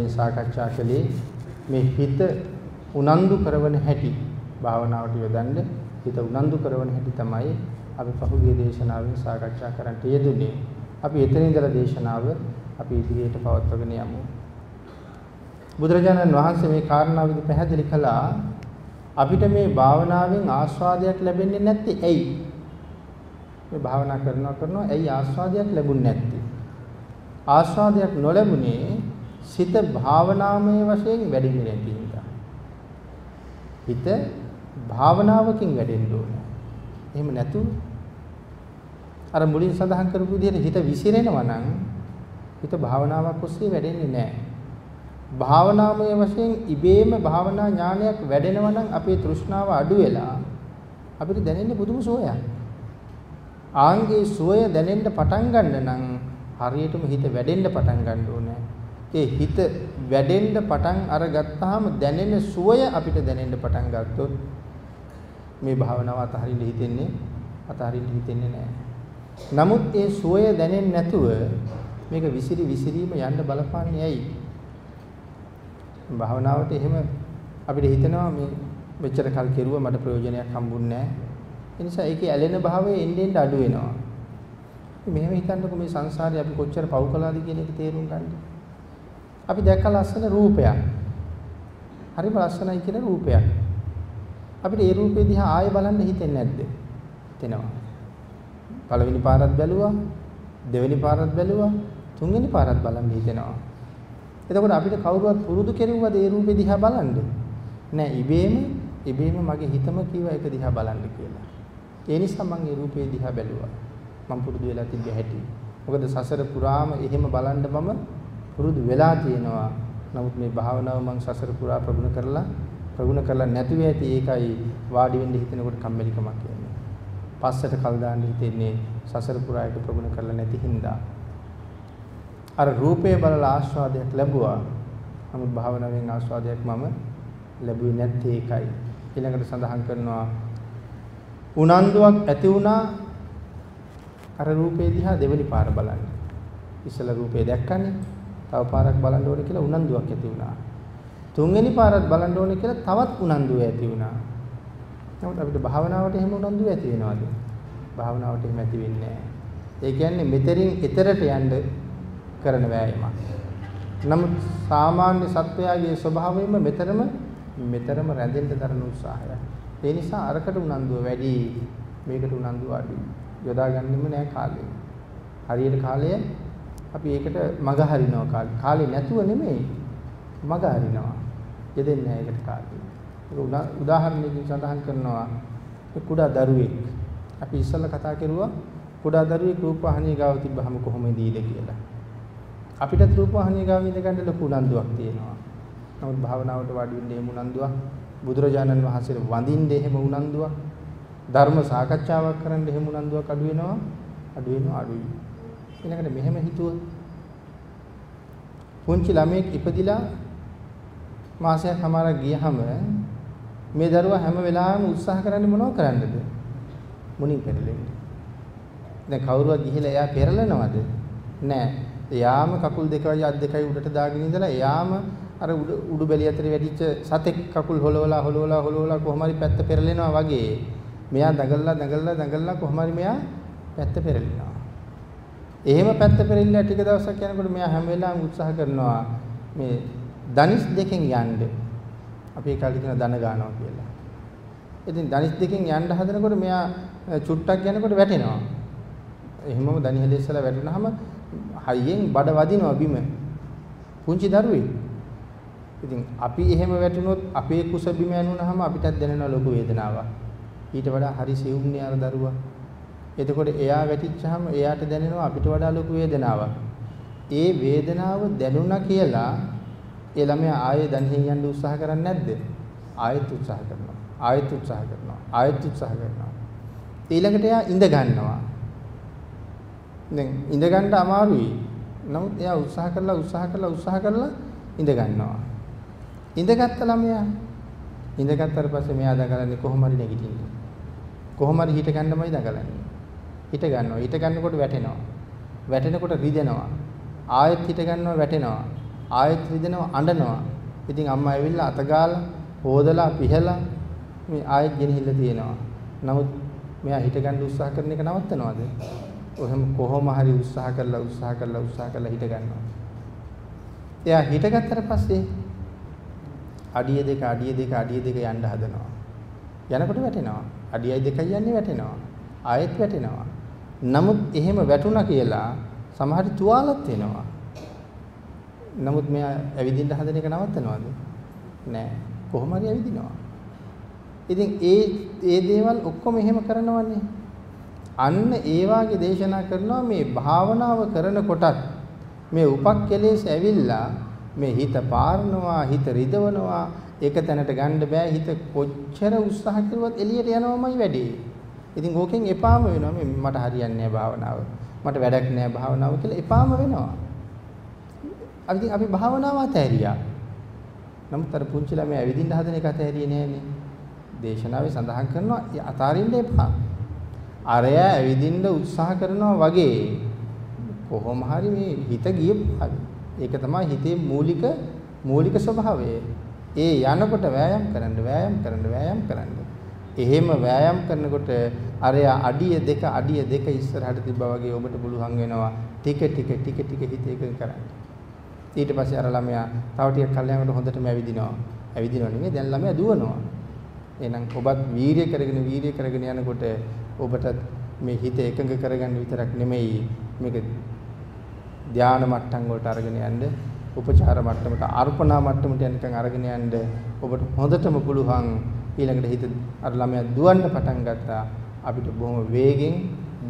පහුගිය දේශනාවෙන් සාකච්ඡා කළේ මේ හිත උනන්දු කරවන හැටි භාවනාවට යොදන්න හිත උනන්දු කරවන හැටි තමයි අපි පහුගිය දේශනාවෙන් සාකච්ඡා කරන්නට යෙදුනේ. අපි එතන ඉඳලා දේශනාව අපි ඉදිරියට පවත්වාගෙන යමු. බුදුරජාණන් වහන්සේ මේ කාරණාවෙදි පැහැදිලි කළා අපිට මේ භාවනාවෙන් ආස්වාදයක් ලැබෙන්නේ නැත්තේ ඇයි? මේ භාවනා කරනවා කරනවා ඇයි ආස්වාදයක් ලැබුන්නේ නැත්තේ? ආස්වාදයක් නොලැබුණේ සිත භාවනාමය වශයෙන් වැඩිෙන්නේ නැති නිසා. හිත භාවනාවකින් වැඩෙන්න ඕනේ. එහෙම නැතු අර මුලින් සඳහන් කරපු විදිහට හිත විසිරෙනවා නම් හිත භාවනාවක් ඔස්සේ වැඩෙන්නේ නැහැ. භාවනාමය වශයෙන් ඉබේම භාවනා ඥානයක් වැඩෙනවා නම් අපේ තෘෂ්ණාව අඩු වෙලා අපිට දැනෙන්නේ පුදුම සෝයක්. ආංගේ සෝය දැනෙන්න පටන් ගන්න නම් හරියටම හිත වැඩෙන්න පටන් ගන්න ඕනේ. ඒ හිත වැඩෙන්න පටන් අරගත්තාම දැනෙන සුවය අපිට දැනෙන්න පටන් ගත්තොත් මේ භාවනාව අතහරින්න හිතෙන්නේ අතහරින්න හිතෙන්නේ නැහැ. නමුත් ඒ සුවය දැනෙන්නේ නැතුව මේක විසිරි විසිරීම යන්න බලපාන්නේ ඇයි? භාවනාවට එහෙම අපිට හිතෙනවා මේ මෙච්චර කල් කෙරුවා මට ප්‍රයෝජනයක් හම්බුන්නේ නැහැ. ඒ නිසා ඒකේ ඇලෙන භාවය එන්නේ එන්නේ අඩු වෙනවා. මෙහෙම හිතන්නකො මේ සංසාරේ අපි කොච්චර පව් කළාද කියන එක තේරුම් ගන්න. අපි දැක්ක ලස්සන රූපයක්. හරිම ලස්සනයි කියන රූපයක්. අපිට ඒ රූපේ දිහා ආයෙ බලන්න හිතෙන්නේ නැද්ද? හිතෙනවා. පළවෙනි පාරත් බැලුවා, දෙවෙනි පාරත් බැලුවා, තුන්වෙනි පාරත් බලන්න හිතෙනවා. එතකොට අපිට කවුරුවත් පුරුදු කෙරුවද ඒ රූපේ දිහා බලන්න? නෑ ඉබේම ඉබේම මගේ හිතම කිව්වා ඒක දිහා බලන්න කියලා. ඒ නිසා මම ඒ රූපේ දිහා බැලුවා. මම පුරුදු වෙලා තිබ්බ හැටි. මොකද සසර පුරාම එහෙම බලන්න මම පුරුදු වෙලා තියෙනවා. නමුත් මේ භාවනාව මම සසර පුරා ප්‍රගුණ කරලා ප්‍රගුණ කරලා නැතුව ඇති ඒකයි වාඩි වෙන්න හිතෙනකොට කම්මැලිකමක් කියන්නේ. පස්සට කල් දාන්න හිතෙන්නේ සසර පුරා ඒක ප්‍රගුණ කරලා නැති හින්දා. අර රූපේ බලලා ආස්වාදයක් ලැබුවා. නමුත් භාවනාවෙන් ආස්වාදයක් මම ලැබුවේ නැත්තේ ඒකයි. ඊළඟට සඳහන් කරනවා උනන්දුවක් ඇති වුණා අර රූපේ දිහා දෙවෙනි පාර බලන්න. ඉස්සලා රූපේ දැක්කනේ. තව පාරක් බලන්න ඕනේ කියලා උනන්දුවක් ඇති වුණා. තුන්වෙනි පාරත් බලන්න ඕනේ කියලා තවත් උනන්දුවක් ඇති වුණා. නමුත් අපිට භාවනාවට එහෙම උනන්දුවක් ඇති වෙනවද? භාවනාවට එහෙම ඇති වෙන්නේ නැහැ. ඒ කියන්නේ මෙතරින් එතරට යන්න කරන වෑයමක්. නමුත් සාමාන්‍ය සත්වයාගේ ස්වභාවයෙන්ම මෙතරම මෙතරම රැඳෙන්න දරන උත්සාහය. ඒ නිසා අරකට උනන්දුව වැඩි මේකට උනන්දුව අඩුයි. යොදාගන්නෙම නෑ කාලය. හරියට කාලය අපි ඒකට මග හරිනවා කාලේ. කාලේ නැතුව නෙමෙයි මග හරිනවා. යෙදෙන්නේ නෑ ඒකට කාලය. උදාහරණයකින් සඳහන් කරනවා කුඩා දරුවෙක් අපි ඉස්සෙල්ලා කතා කරුවා කුඩා දරුවෙක් රූපවාහිනිය ගාව තිබ්බහම කොහොමද ඉද කියලා. අපිටත් රූපවාහිනිය ගාව ඉඳ ගන්න ලොකු උනන්දුවක් තියෙනවා. නමුත් භාවනාවට වාඩි වෙන්න එහෙම උනන්දුවක් බුදුරජාණන් වහන්සේට වඳින්න එහෙම උනන්දුවක් ධර්ම සාකච්ඡාවක් කරන්න එහෙම උනන්දුවක් අඩු වෙනවා අඩු වෙනවා අඩුයි. ඊළඟට මෙහෙම හිතුවොත් පුංචි ළමයෙක් ඉපදිලා මාසයක් හමාරක් ගියහම මේ දරුවා හැම වෙලාවෙම උත්සාහ කරන්නේ මොනව කරන්නද? මුණින් පෙරලෙන්න. දැන් කවුරුවත් ගිහිලා එයා පෙරලනවද? නෑ. එයාම කකුල් දෙකයි අත් දෙකයි උඩට දාගෙන ඉඳලා එයාම අර උඩු උඩු බැලිය අතරේ වැඩිච්ච සතෙක් කකුල් හොලවලා හොලවලා හොලවලා කොහොම හරි පැත්ත පෙරලෙනවා වගේ මෙයා දඟලලා දඟලලා දඟලලා කොහොම හරි මෙයා පැත්ත පෙරලෙනවා. එහෙම පැත්ත පෙරලිලා ටික දවසක් යනකොට මෙයා හැම වෙලාවෙම උත්සාහ කරනවා මේ ධනිස් දෙකෙන් යන්න. අපි ඒ කාලේ කියන ධන ගන්නවා කියලා. ඉතින් ධනිස් දෙකෙන් යන්න හදනකොට මෙයා චුට්ටක් යනකොට වැටෙනවා. එහෙමම ධනිහෙල ඉස්සලා වැටුනහම හයියෙන් බඩ වදිනවා බිම. පුංචි දරුවෙක්. ඉතින් අපි එහෙම වැටුනොත් අපේ කුස බිම යනුනහම අපිටත් දැනෙන ලොකු වේදනාවක්. ඊට වඩා හරි සියුම්නේ අර දරුවා. එතකොට එයා වැටිච්චාම එයාට දැනෙනවා අපිට වඩා ලොකු වේදනාවක්. ඒ වේදනාව දැනුණා කියලා ඒ ළමයා ආයෙ දැනෙහින් යන්න උත්සාහ කරන්නේ නැද්ද? ආයෙත් උත්සාහ කරනවා. ආයෙත් උත්සාහ කරනවා. ආයෙත් උත්සාහ කරනවා. ඊළඟට එයා ඉඳ ගන්නවා. දැන් ඉඳ ගන්න අමාරුයි. නමුත් එයා උත්සාහ කරලා උත්සාහ කරලා උත්සාහ කරලා ඉඳ ගන්නවා. ඉඳගත්ත ළමයා ඉඳගත්තට පස්සේ මෙයා දඟලන්නේ කොහොම හරි නැගිටින්න. කොහොම හරි හිට ගන්නමයි දඟලන්නේ. හිට ගන්නවා. හිට ගන්නකොට වැටෙනවා. වැටෙනකොට රිදෙනවා. ආයෙත් හිට ගන්නවා වැටෙනවා. ආයෙත් රිදෙනවා අඬනවා. ඉතින් අම්මා ඇවිල්ලා අතගාලා හොදලා පිහලා මේ ආයෙත් ගෙනහිල්ලා තියෙනවා. නමුත් මෙයා හිටගන්න උත්සාහ කරන එක නවත්තනවද? ඔහෙම කොහොම හරි උත්සාහ කරලා උත්සාහ කරලා උත්සාහ කරලා හිට ගන්නවා. එයා හිටගත්තට පස්සේ අඩිය දෙක අඩිය දෙක අඩිය දෙක යන්න හදනවා. යනකොට වැටෙනවා. අඩියයි දෙකයි යන්නේ වැටෙනවා. ආයෙත් වැටෙනවා. නමුත් එහෙම වැටුණා කියලා සමහර තුවාලත් වෙනවා. නමුත් මෙයා ඇවිදින්න හදන එක නවත්තනවද? නෑ. කොහොම හරි ඇවිදිනවා. ඉතින් ඒ ඒ දේවල් ඔක්කොම එහෙම කරනවන්නේ. අන්න ඒ වාගේ දේශනා කරනවා මේ භාවනාව කරනකොටත් මේ උපක්කලේශ ඇවිල්ලා මේ හිත පාරනවා හිත රිදවනවා ඒක තැනට ගන්න බෑ හිත කොච්චර උත්සාහ කරුවත් එළියට යනවමයි වැඩි. ඉතින් ඕකෙන් එපාම වෙනවා මේ මට හරියන්නේ නැහැ භාවනාව. මට වැඩක් නැහැ භාවනාව කියලා එපාම වෙනවා. අපි අපි භාවනාව අතහැරියා. නමුත් අර පුංචි ළමයා ඇවිදින්න හදන එක අතහැරියේ නෑනේ. දේශනාවේ සඳහන් කරනවා අතාරින්න එපා. අරය ඇවිදින්න උත්සාහ කරනවා වගේ කොහොම හරි මේ හිත ගියපු ඒක තමයි හිතේ මූලික මූලික ස්වභාවය. ඒ යනකොට වෑයම් කරන්න වෑයම් කරන්න වෑයම් කරන්න. එහෙම වෑයම් කරනකොට අරය අඩිය දෙක අඩිය දෙක ඉස්සරහට තිබ්බා වගේ ඔබට පුළුවන් වෙනවා ටික ටික ටික ටික හිත එකඟ කරන්න. ඊට පස්සේ අර ළමයා තව ටිකක් කල් යනකොට හොඳටම ඇවිදිනවා. ඇවිදිනව නෙමෙයි දැන් ළමයා දුවනවා. එහෙනම් ඔබත් වීරිය කරගෙන වීරිය කරගෙන යනකොට ඔබට මේ හිත එකඟ කරගන්න විතරක් නෙමෙයි මේක ධානා මට්ටම් වලට අරගෙන යන්න උපචාර මට්ටමට අර්පණා මට්ටමට යනකම් අරගෙන යන්න ඔබට හොඳටම පුළුවන් ඊළඟට හිත අර ළමයා දුවන්න පටන් ගත්තා. අපිට බොහොම වේගෙන්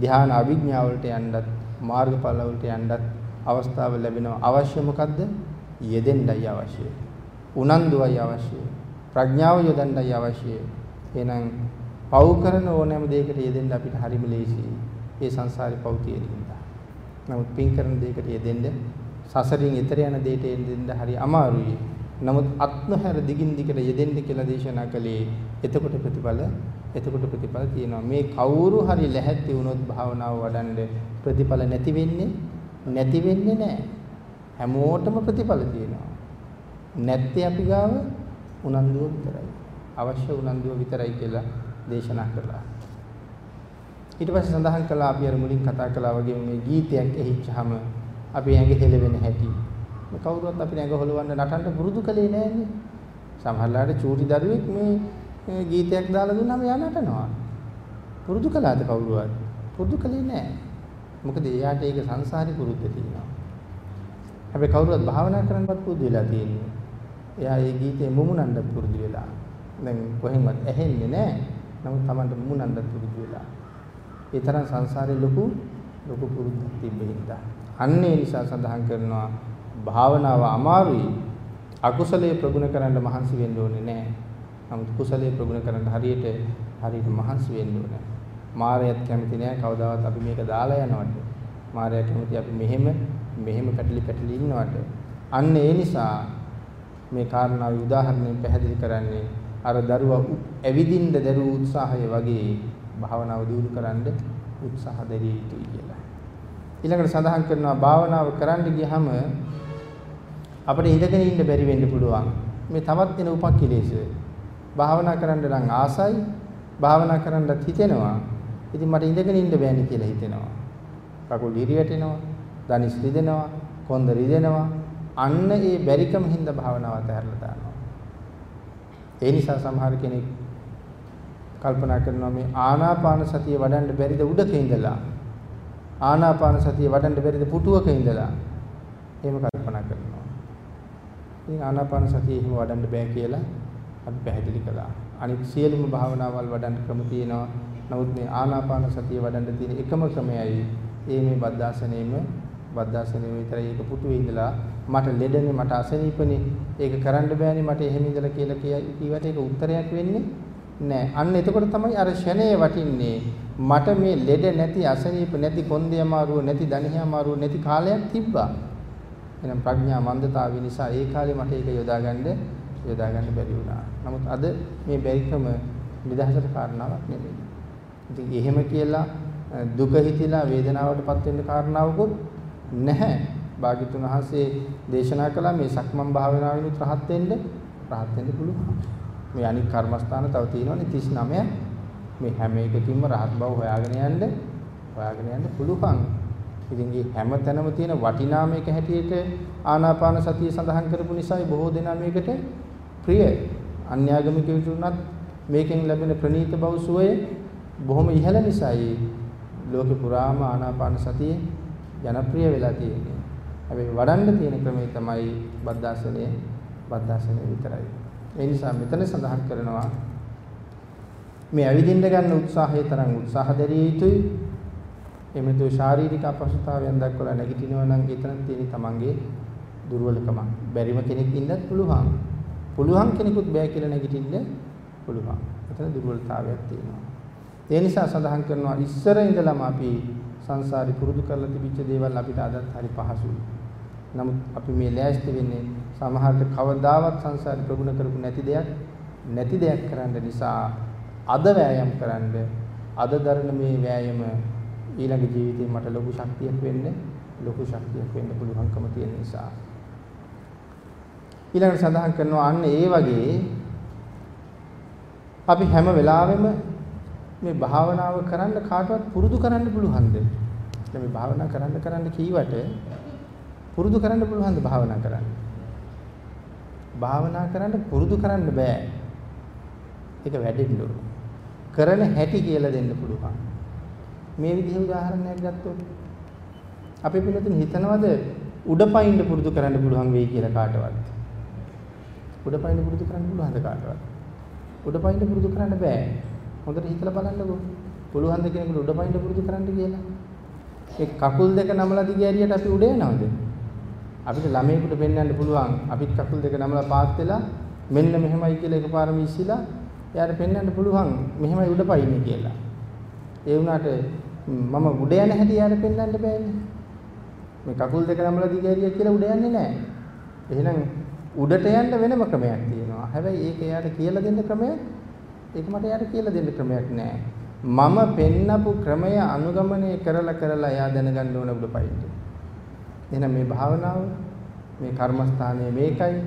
ධානා අභිඥා වලට යන්නත් මාර්ගඵල වලට යන්නත් අවස්ථාව ලැබෙනවා අවශ්‍ය මොකද්ද? යෙදෙන්නයි අවශ්‍යයි උනන්දුවයි අවශ්‍යයි ප්‍රඥාව යොදන්නයි අවශ්‍යයි එහෙනම් පව් කරන ඕනෑම දෙයකට යෙදෙන්න අපිට හරිම ලේසියි. ඒ සංසාරේ පව් තියෙනින්ද නමුත් පින් කරන දෙයකට යෙදෙන්න සසරින් එතර යන දෙයට යෙදෙන්න හරි අමාරුයි. නමුත් අත්නොහැර දිගින් දිගට යෙදෙන්න කියලා දේශනා කළේ එතකොට ප්‍රතිඵල එතකොට ප්‍රතිඵල තියෙනවා. මේ කවුරු හරි ලැහැත්ති වුණොත් භාවනාව වඩන්න ප්‍රතිඵල නැති වෙන්නේ නැති වෙන්නේ නැහැ. හැමෝටම ප්‍රතිඵල තියෙනවා. නැත්තේ අපි ගාව උනන්දුව විතරයි. අවශ්‍ය උනන්දුව විතරයි කියලා දේශනා කළා. ඊට පස්සේ සඳහන් කළා අපි අර මුලින් කතා කළා වගේ මේ ගීතයක් ඇහිච්චාම අපි ඇඟ හෙලවෙන හැටි. මේ කවුරුවත් අපිට ඇඟ හොලවන්න නටන්න පුරුදු කලේ නෑනේ. සමහරලාට චූටි දරුවෙක් මේ ගීතයක් දාලා දුන්නාම එයා නටනවා. පුරුදු කළාද කවුරුවත්? පුරුදු කලේ නෑ. මොකද එයාට ඒක සංසාරේ පුරුද්ද තියෙනවා. හැබැයි කවුරුවත් භාවනා කරන්නවත් පුරුදු වෙලා තියෙන්නේ. එයා ඒ ගීතේ මුමුණන්න පුරුදු වෙලා. දැන් කොහෙන්වත් ඇහෙන්නේ නෑ. නමුත් Tamanට මුමුණන්න පුරුදු වෙලා. ඒ තරම් සංසාරේ ලොකු ලොකු පුරුද්දක් තිබෙහින්දා. අන්න ඒ නිසා සඳහන් කරනවා භාවනාව අමාරුයි. අකුසලයේ ප්‍රගුණ කරන්න මහන්සි වෙන්න ඕනේ නැහැ. නමුත් කුසලයේ ප්‍රගුණ කරන්න හරියට හරියට මහන්සි වෙන්න ඕනේ. මායයත් කැමති නෑ කවදාවත් අපි මේක දාලා යනවට. මායя කැමති අපි මෙහෙම මෙහෙම පැටලි පැටලි ඉන්නවට. අන්න ඒ නිසා මේ කාරණාව උදාහරණයෙන් පැහැදිලි කරන්නේ අර දරුවා ඇවිදින්න දරුවු උත්සාහය වගේ භාවනාව දියුණු කරන්න උත්සාහ දැරිය යුතුයි කියලා. ඊළඟට සඳහන් කරනවා භාවනාව කරන්න ගියහම අපිට ඉඳගෙන ඉන්න බැරි වෙන්න පුළුවන්. මේ තවත් වෙන උපක්ඛිලේශය. භාවනා කරන්න නම් ආසයි, භාවනා කරන්නත් හිතෙනවා. ඉතින් මට ඉඳගෙන ඉන්න බෑනේ කියලා හිතෙනවා. කකුල් ඉරි වැටෙනවා, දනිස් රිදෙනවා, කොන්ද රිදෙනවා. අන්න ඒ බැරිකම හින්දා භාවනාව අතහැරලා දානවා. ඒ නිසා සමහර කෙනෙක් කල්පනා කරනවා මේ ආනාපාන සතිය වඩන්න බැරිද උඩක ඉඳලා ආනාපාන සතිය වඩන්න බැරිද පුටුවක ඉඳලා එහෙම කල්පනා කරනවා. ඉතින් ආනාපාන සතිය එහෙම වඩන්න බෑ කියලා අපි පැහැදිලි කළා. අනිත් සියලුම භාවනාවල් වඩන්න ක්‍රම තියෙනවා. නමුත් මේ ආනාපාන සතිය වඩන්න තියෙන එකම ක්‍රමයයි ඒ මේ බද්දාසනෙම බද්දාසනෙම විතරයි ඒක පුටුවේ ඉඳලා මට ලෙඩනේ මට අසනීපනේ ඒක කරන්න බෑනේ මට එහෙම ඉඳලා කියලා කියවට ඒක උත්තරයක් වෙන්නේ නෑ. අන්න එතකොට තමයි අර ෂණේ වටින්නේ. මට මේ ලෙඩ නැති අසනීප නැති කොන්දේ අමාරුව නැති දණහිය අමාරුව නැති කාලයක් තිබ්බා. එහෙනම් ප්‍රඥා මන්දතාවය නිසා ඒ කාලේ මට ඒක යොදාගන්න යොදාගන්න බැරි වුණා. නමුත් අද මේ බැරිකම නිදහසට කාරණාවක් නෙමෙයි. ඉතින් එහෙම කියලා දුක හිතිලා වේදනාවටපත් වෙන්න කාරණාවකුත් නැහැ. භාග්‍යතුන් වහන්සේ දේශනා කළා මේ සක්මන් භාවනාවෙනුත් රහත් වෙන්න රහත් වෙන්න පුළුවන්. මේ අනික් කර්මස්ථාන තව තියෙනවනේ 39. මේ හැම එකකින්ම රහත් බව හොයාගෙන යන්න හොයාගෙන යන්න පුළුවන්. ඉතින් මේ හැම තැනම තියෙන වටිනා මේක හැටියට ආනාපාන සතිය සඳහන් කරපු නිසායි බොහෝ දෙනා මේකට ප්‍රිය. අන්‍යාගමිකයන්ට මේකෙන් ලැබෙන ප්‍රනීත බව සුවය බොහොම ඉහළ නිසායි ලෝකෙ පුරාම ආනාපාන සතිය ජනප්‍රිය වෙලා තියෙන්නේ. හැබැයි වඩන්න තියෙන ක්‍රමය තමයි බද්ධාසනය බද්ධාසනය විතරයි. ඒ නිසා මෙතන සඳහන් කරනවා මේ ඇවිදින්න ගන්න උත්සාහය තරම් උත්සාහ දැරිය යුතුයි. එමෙතු ශාරීරික අපහසුතාවයන් දක්වලා නැගිටිනවා නම් එතන තියෙන තමන්ගේ දුර්වලකම. බැරිම කෙනෙක් ඉන්නත් පුළුවන්. පුළුවන් කෙනෙකුත් බෑ කියලා නැගිටින්න පුළුවන්. එතන දුර්වලතාවයක් තියෙනවා. ඒ නිසා සඳහන් කරනවා ඉස්සර ඉඳලම අපි සංසාරي පුරුදු කරලා තිබිච්ච දේවල් අපිට අදත් හරි පහසුයි. නමුත් අපි මේ ලෑස්ති වෙන්නේ සමහරට කවදාවත් සංසාරي ප්‍රගුණ කරපු නැති දෙයක් නැති දෙයක් කරන්න නිසා අද වෑයම් කරන්න අද දරන මේ වෑයම ඊළඟ ජීවිතේ මට ලොකු ශක්තියක් වෙන්න ලොකු ශක්තියක් වෙන්න පුළුවන්කම තියෙන නිසා ඊළඟට සඳහන් කරනවා අන්න ඒ වගේ අපි හැම වෙලාවෙම මේ භාවනාව කරන්න කාටවත් පුරුදු කරන්න පුළුවන්ද? දැන් මේ භාවනා කරන්න කරන්න කීවට පුරුදු කරන්න පුළුවන්ද භාවනා කරන්න? භාවනා කරන්න පුරුදු කරන්න බෑ. ඒක වැඩෙන්න ඕන. කරන හැටි කියලා දෙන්න පුළුවන්. මේ විදිහේ උදාහරණයක් ගත්තොත් අපි පිළිතුරු හිතනවද උඩපයින්ද පුරුදු කරන්න පුළුවන් වෙයි කියලා කාටවත්? උඩපයින්ද පුරුදු කරන්න පුළුවන්ද කාටවත්? උඩපයින්ද පුරුදු කරන්න බෑ. හොඳට හිතලා බලන්නකෝ. පුළුවන් ද කෙනෙකුට උඩ පයින්න පුරුදු කරන්න කියලා? ඒ කකුල් දෙක නමලා දිග ඇරියට අපි උඩ යනවද? අපිට ළමයෙකුට පෙන්වන්න පුළුවන්. අපිත් කකුල් දෙක නමලා පාත් වෙලා මෙන්න මෙහෙමයි කියලා එකපාරම ඉස්සිලා එයාට පෙන්වන්න පුළුවන් මෙහෙමයි උඩ පයින්නේ කියලා. ඒ වුණාට මම උඩ යන හැටි එයාට පෙන්වන්න බෑනේ. මේ කකුල් දෙක නමලා දිග ඇරිය කියලා උඩ යන්නේ නැහැ. එහෙනම් උඩට යන්න වෙනම ක්‍රමයක් තියෙනවා. හැබැයි ඒක එයාට කියලා දෙන්න ක්‍රමයක් ඒක මට යාට කියලා දෙන්න ක්‍රමයක් නැහැ. මම පෙන්නපු ක්‍රමය අනුගමනය කරලා කරලා එයා දැනගන්න ඕන උඩපයින්ද. එහෙනම් මේ භාවනාව මේ කර්මස්ථානයේ මේකයි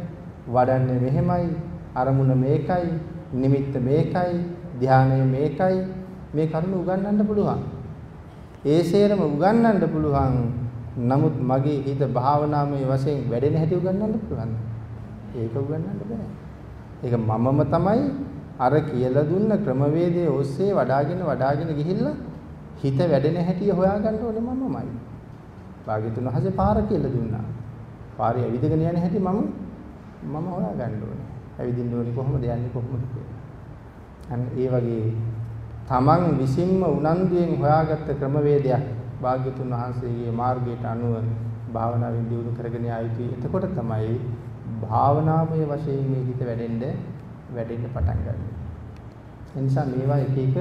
වඩන්නේ මෙහෙමයි අරමුණ මේකයි නිමිත්ත මේකයි ධානය මේකයි මේ කරුණ උගන්වන්න පුළුවන්. ඒ සේරම උගන්වන්න පුළුවන්. නමුත් මගේ හිත භාවනාමය වශයෙන් වැඩෙන හැටි උගන්වන්න පුළුවන්. ඒක උගන්වන්න බෑ. ඒක මමම තමයි අර කියලා දුන්න ක්‍රමවේදයේ ඔස්සේ වඩාගෙන වඩාගෙන ගිහිල්ලා හිත වැඩෙන හැටි හොයාගන්න ඕනේ මමමයි. භාග්‍යතුන් හසේ පාර කියලා දුන්නා. පාරේ ඇවිදගෙන යන හැටි මම මම හොයාගන්න ඕනේ. ඇවිදින්න ඕනේ කොහොමද යන්නේ කොහොමද අන්න ඒ වගේ තමන් විසින්ම උනන්දුවෙන් හොයාගත්ත ක්‍රමවේදයක් භාග්‍යතුන් වහන්සේගේ මාර්ගයට අනුව භාවනාවෙන් දියුණු කරගෙන ආ යුතුයි. එතකොට තමයි භාවනාමය වශයෙන් මේ හිත වැඩෙන්නේ වැඩෙන්න පටන් ගන්නවා. ඒ නිසා මේවා එක එක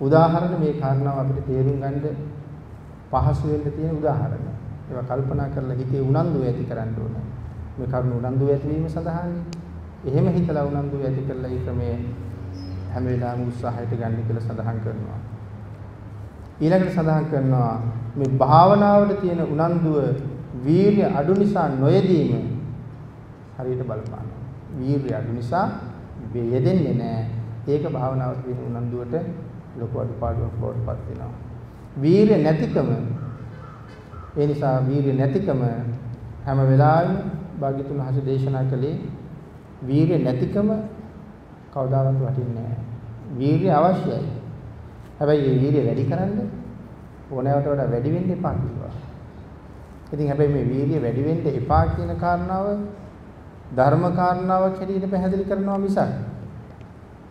උදාහරණ මේ කාරණාව අපිට තේරුම් ගන්න පහසු වෙන්න තියෙන උදාහරණ. ඒවා කල්පනා කරලා හිතේ උනන්දුව ඇති කරන්න ඕන. මේ කරුණ උනන්දුව ඇතිවීම සඳහානේ. එහෙම හිතලා උනන්දුව ඇති කරලා ඒ ක්‍රමයේ හැම වෙලාවෙම උත්සාහයට ගන්න කියලා සඳහන් කරනවා. ඊළඟට සඳහන් කරනවා මේ භාවනාවට තියෙන උනන්දුව වීර්ය අඩු නිසා නොයෙදීම හරියට බලපානවා. වීර්ය අඩු නිසා යෙදෙන්නේ නැහැ. ඒක භාවනාවට වෙන උනන්දුවට ලොකු අඩුපාඩුවක් බවට පත් වෙනවා. වීරිය නැතිකම ඒ නිසා වීරිය නැතිකම හැම වෙලාවෙම භාග්‍යතුන් හස දේශනා කළේ වීරිය නැතිකම කවදාවත් වටින්නේ නැහැ. වීරිය අවශ්‍යයි. හැබැයි මේ වීරිය වැඩි කරන්න ඕනෑවට වඩා වැඩි වෙන්න එපා කිව්වා. ඉතින් හැබැයි මේ වීරිය වැඩි වෙන්න එපා කියන කාරණාව ධර්ම කාරණාවක් හැටියට පැහැදිලි කරනවා මිසක්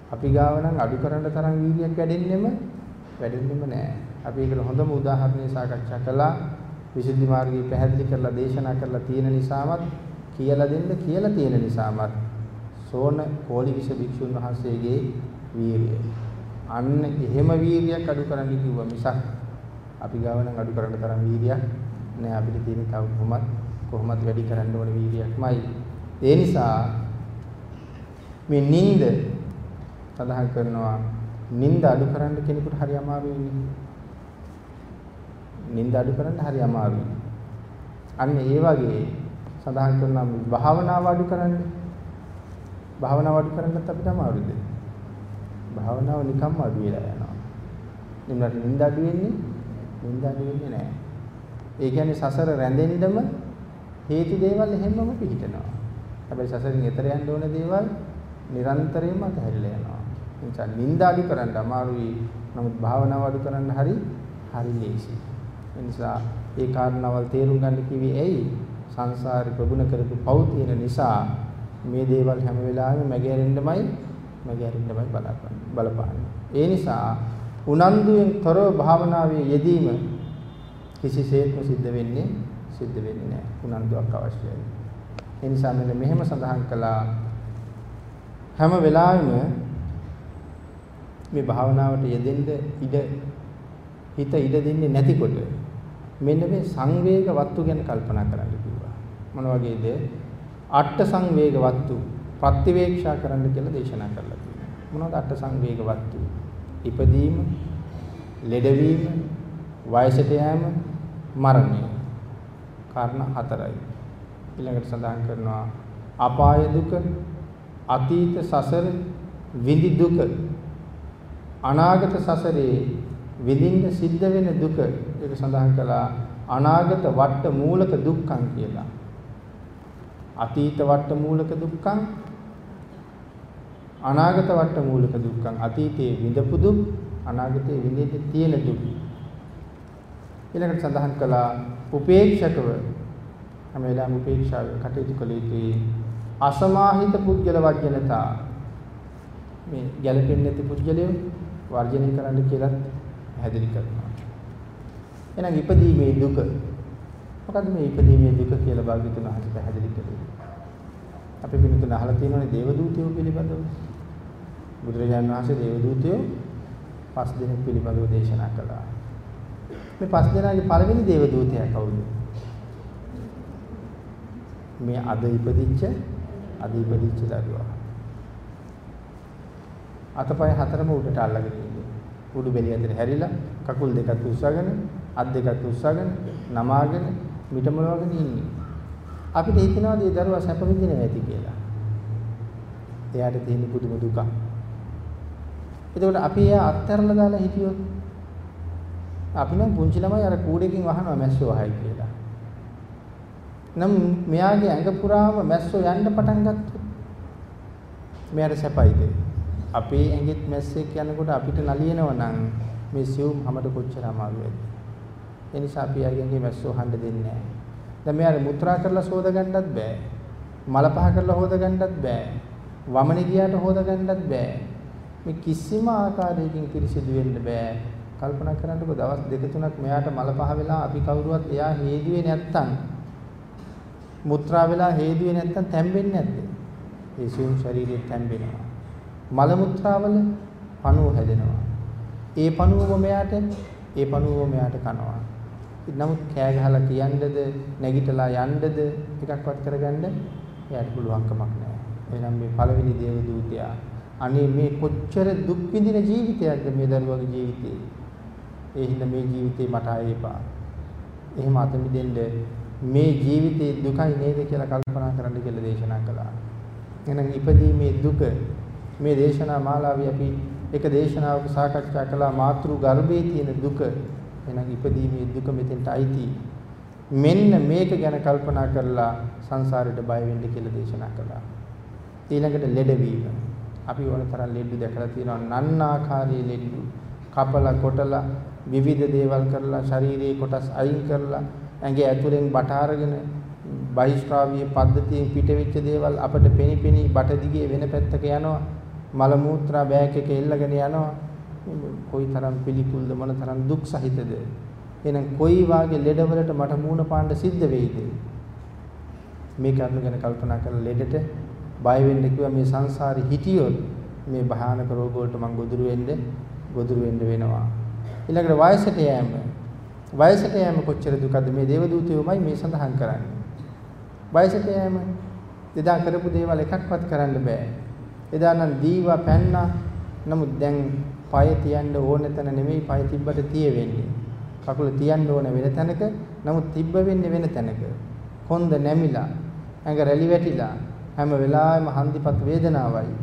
අපි ගාව නම් අඩු කරන්න තරම් වීර්යයක් වැඩෙන්නෙම වැඩෙන්නෙම නෑ. අපි ඒකට හොඳම උදාහරණයක් සාකච්ඡා කළා. විසුද්ධි මාර්ගය පැහැදිලි කරලා දේශනා කරලා තියෙන නිසාමත් කියලා දෙන්න කියලා තියෙන නිසාමත් සෝන කෝලිවිස භික්ෂුන් වහන්සේගේ වීරිය. අන්න එහෙම වීරියක් අඩු කරන්න කිව්වා මිසක් අපි ගාව නම් අඩු කරන්න තරම් වීරියක් නෑ අපිට තියෙන තව කොහොමත් කොහොමත් වැඩි කරන්න ඕන වීරියක්මයි ඒ නිසා මේ නිින්ද සඳහන් කරනවා නිින්ද අඩු කරන්න කෙනෙකුට හරි අමාරුයි. නිින්ද අඩු කරන්න හරි අමාරුයි. අන්න ඒ වගේ සඳහන් කරනවා මේ භාවනාව අඩු කරන්න. භාවනාව අඩු කරන්නත් අපිට අමාරුද? භාවනාව නිකම්ම අඩු වෙලා යනවා. නිම්නට නිින්ද අඩු වෙන්නේ නිින්ද අඩු වෙන්නේ නැහැ. ඒ කියන්නේ සසර රැඳෙන්නම හේතු දේවල් හැමම පිහිටනවා. හැබැයි සසරින් එතර යන්න ඕන දේවල් නිරන්තරයෙන්ම අතහැරිලා යනවා. ඒ නිසා නිින්ද අඩු කරන්න අමාරුයි. නමුත් භාවනාව අඩු කරන්න හරි හරි ලේසි. ඒ නිසා ඒ කාරණාවල් තේරුම් ගන්න කිව්වේ ඇයි? සංසාරේ ප්‍රගුණ කරපු පව් තියෙන නිසා මේ දේවල් හැම වෙලාවෙම මැගහැරෙන්නමයි මැගහැරෙන්නමයි බලපාන්නේ. ඒ නිසා උනන්දුවෙන් තොරව භාවනාවේ යෙදීම කිසිසේත්ම සිද්ධ වෙන්නේ සිද්ධ වෙන්නේ නැහැ. උනන්දුවක් අවශ්‍යයි. ඒ නිසා මෙන්න මෙහෙම සඳහන් කළා හැම වෙලාවෙම මේ භාවනාවට යෙදෙන්න ඉඩ හිත ඉඩ දෙන්නේ නැතිකොට මෙන්න මේ සංවේග වත්තු ගැන කල්පනා කරන්න කිව්වා. මොන වගේද? අට්ඨ සංවේග වත්තු ප්‍රතිවේක්ෂා කරන්න කියලා දේශනා කරලා තියෙනවා. මොනවද අට්ඨ සංවේග වත්තු? ඉපදීම, ලෙඩවීම, වයසට යෑම, මරණය. කාරණා හතරයි. ඊළඟට සඳහන් කරනවා අපාය දුක, අතීත සසර විඳි දුක, අනාගත සසරේ විඳින්න සිද්ධ වෙන දුක ඒක සඳහන් කළා අනාගත වට මූලක දුක්ඛං කියලා. අතීත වට මූලක දුක්ඛං අනාගත වට මූලක දුක්ඛං. අතීතයේ විඳපු දුක් අනාගතයේ විඳින්න තියෙන දුක්. ඊළඟට සඳහන් කළා උපේක්ෂකව හැම වෙලාවෙම උපේක්ෂාව කටයුතු කළ යුතුයි. අසමාහිත පුද්ගල වර්ජනතා. මේ ගැළපෙන්නේ නැති පුද්ගලයෝ වර්ජනය කරන්න කියලා පැහැදිලි කරනවා. එහෙනම් ඉපදීමේ දුක. මොකද්ද මේ ඉපදීමේ දුක කියලා භාග්‍යතුන් වහන්සේ පැහැදිලි කළේ? අපි පිළිතුරු අහලා තියෙනවානේ දේවදූතයෝ පිළිබඳව බුදුරජාණන් වහන්සේ දේවදූතයෝ පස් දෙනෙක් පිළිබඳව දේශනා කළා මේ පස් දෙනාගේ පළවෙනි දේවදූතයා කවුද? මේ අද ඉපදිච්ච අද ඉපදිච්ච දරුවා. අතපය හතරම උඩට අල්ලගෙන ඉන්නේ. උඩු බෙලිය අතර හැරිලා කකුල් දෙකත් උස්සගෙන අත් දෙකත් උස්සගෙන නමාගෙන මිටමලවගෙන ඉන්නේ. අපිට හිතෙනවා මේ දරුවා සැප විඳිනවා ඇති කියලා. එයාට තියෙන පුදුම දුකක්. එතකොට අපි එයා අත්හැරලා දාලා හිටියොත් අපි නම් පුංචි ළමයි අර කූඩේකින් වහනවා මැස්සෝ වහයි කියලා. නම් මෙයාගේ ඇඟ පුරාම මැස්සෝ යන්න පටන් ගත්තොත් මෙයාට සැපයිද? අපේ ඇඟෙත් මැස්සෙක් යනකොට අපිට නලියනවා නම් මේ සිවුම් හැමද කොච්චර අමාරුද? ඒ නිසා අපි යාගේ මැස්සෝ හඬ දෙන්නේ නැහැ. දැන් මෙයාට මුත්‍රා කරලා සෝද ගන්නත් බෑ. මල පහ කරලා හොද ගන්නත් බෑ. වමනේ ගියාට හොද ගන්නත් බෑ. මේ කිසිම ආකාරයකින් පිරිසිදු වෙන්න බෑ. කල්පනා කරන්නකෝ දවස් දෙක තුනක් මෙයාට මල පහ වෙලා අපි කවුරුවත් එයා හේදුවේ නැත්තම් මුත්‍රා වෙලා හේදුවේ නැත්තම් තැම්බෙන්නේ නැද්ද? ඒ සියුම් ශරීරයේ තැම්බෙනවා. මල මුත්‍රාවල පණුව හැදෙනවා. ඒ පණුවම මෙයාට ඒ පණුවම මෙයාට කනවා. නමුත් කෑ ගහලා කියන්නද නැගිටලා යන්නද එකක්වත් කරගන්න එයාට පුළුවන් කමක් නැහැ. එහෙනම් මේ පළවෙනි දේව දූතයා අනේ මේ කොච්චර දුක් විඳින ජීවිතයක්ද මේ දරුවගේ ජීවිතේ. ඒ හින්දා මේ ජීවිතේ මට ආයේ එපා. එහෙම අත මිදෙන්න මේ ජීවිතේ දුකයි නේද කියලා කල්පනා කරන්න කියලා දේශනා කළා. එහෙනම් ඉපදීමේ දුක මේ දේශනා මාලාවේ අපි එක දේශනාවක සාකච්ඡා කළා මාතෘ ගර්භයේ තියෙන දුක. එහෙනම් ඉපදීමේ දුක මෙතෙන්ට අයිති. මෙන්න මේක ගැන කල්පනා කරලා සංසාරයට බය වෙන්න කියලා දේශනා කළා. ඊළඟට ලෙඩවීම. අපි ඕන තරම් ලෙඩ දැකලා තියෙනවා නන්නාකාරී ලෙඩ. කපලා කොටලා විවිධ දේවල් කරලා ශාරීරික කොටස් අයින් කරලා ඇඟේ ඇතුලෙන් බට අරගෙන බහිස්ත්‍රාවීය පද්ධතියෙන් පිටවෙච්ච දේවල් අපිට පෙනිපෙනි බට දිගේ වෙන පැත්තක යනවා මල මූත්‍රා බෑග් එක එල්ලගෙන යනවා කොයිතරම් පිළිකුල්ද මොනතරම් දුක් සහිතද එහෙනම් කොයි වාගේ ලෙඩවලට මට මූණ පාන්න සිද්ධ වෙයිද මේ කරුණ ගැන කල්පනා කරලා ලෙඩට බය වෙන්න කිව්වා මේ සංසාරේ හිටියොත් මේ භයානක රෝග වලට මං ගොදුරු වෙන්න ගොදුරු වෙන්න වෙනවා ඊළඟට වයසට යෑම. වයසට යෑම කොච්චර දුකද මේ දේවදූතයෝමයි මේ සඳහන් කරන්නේ. වයසට යෑම එදා කරපු දේවල් එකක්වත් කරන්න බෑ. එදා නම් දීවා පැන්නා. නමුත් දැන් පය තියන්න ඕන තැන නෙමෙයි පය තිබ්බට තිය වෙන්නේ. කකුල තියන්න ඕන වෙන තැනක. නමුත් තිබ්බ වෙන්නේ වෙන තැනක. කොන්ද නැමිලා, ඇඟ රැලි වැටිලා හැම වෙලාවෙම හන්දිපත් වේදනාවයි.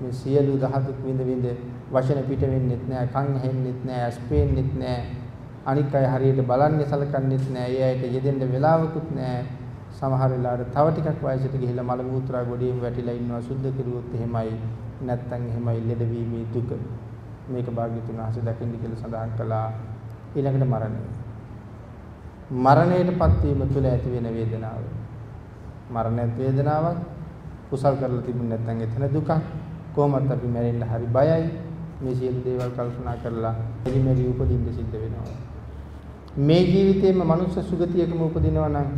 මේ සියලු දහතුක් විඳ විඳ වචන පිට වෙන්නෙත් නෑ, කන් ඇහෙන්නෙත් නෑ, ඇස් පේන්නෙත් නෑ. අනික් අය හරියට බලන්නේ සලකන්නෙත් නෑ. ඒ අයට යෙදෙන්න වෙලාවකුත් නෑ. සමහර වෙලාවට තව ටිකක් වයසට ගිහිලා මල මුත්‍රා ගොඩේම වැටිලා ඉන්නවා සුද්ධ කිරුවොත් එහෙමයි නැත්තම් එහෙමයි ලෙඩවීමේ දුක. මේක භාග්‍යතුන් වහන්සේ දකින්න කියලා සඳහන් කළා. ඊළඟට මරණය. මරණයටපත් වීම තුළ ඇති වෙන වේදනාව. මරණයත් වේදනාවක් කුසල් කරලා තිබුණ නැත්නම් එතන දුකක්. කොහොමත් අපි මැරෙන්න හරි බයයි. මේ සියලු දේවල් කල්පනා කරලා එලිමෙලි උපදින්න සිද්ධ වෙනවා. මේ ජීවිතේම මනුෂ්‍ය සුගතියකම උපදිනවා නම්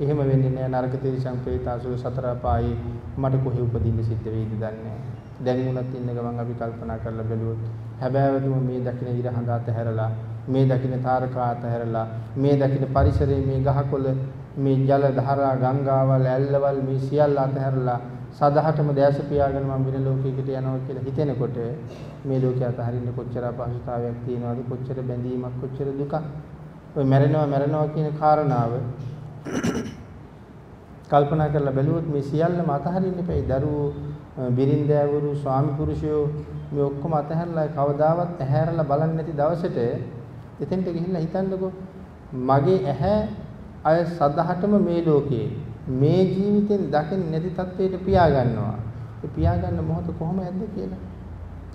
එහෙම වෙන්නේ නැහැ නරක තිරිසන් ප්‍රේතාසුර සතර අපායේ මට කොහෙ උපදින්න සිද්ධ වෙයිද දන්නේ නැහැ. දැන් උනත් ඉන්න ගමන් අපි කල්පනා කරලා බැලුවොත් හැබෑවටම මේ දකින ඉර හඳ අතහැරලා මේ දකින තාරකා අතහැරලා මේ දකින පරිසරයේ මේ ගහකොළ මේ ජල ධාරා ගංගාවල් ඇල්ලවල් මේ සියල්ල අතහැරලා සදහටම දැස පියාගෙන මම වෙන ලෝකයකට යනවා කියලා හිතෙනකොට මේ ලෝකය අතහරින්න කොච්චර අපහසුතාවයක් තියෙනවද කොච්චර බැඳීමක් කොච්චර දුකක්? ඔය මැරෙනවා මැරෙනවා කියන කාරණාව කල්පනා කරලා බැලුවොත් මේ සියල්ලම අතහරින්න එපයි දරුවෝ බිරින්දෑවරු ස්වාමි පුරුෂයෝ මේ ඔක්කොම අතහැරලා කවදාවත් ඇහැරලා බලන්නේ නැති දවසට එතෙන්ට ගිහිල්ලා හිතන්නකෝ මගේ ඇහැ අය සදහටම මේ ලෝකේ මේ ජීවිතෙන් දකින්න නැති තත්වයට පියා ගන්නවා. ඒ පියා ගන්න මොහොත කොහොම ඇද්ද කියලා.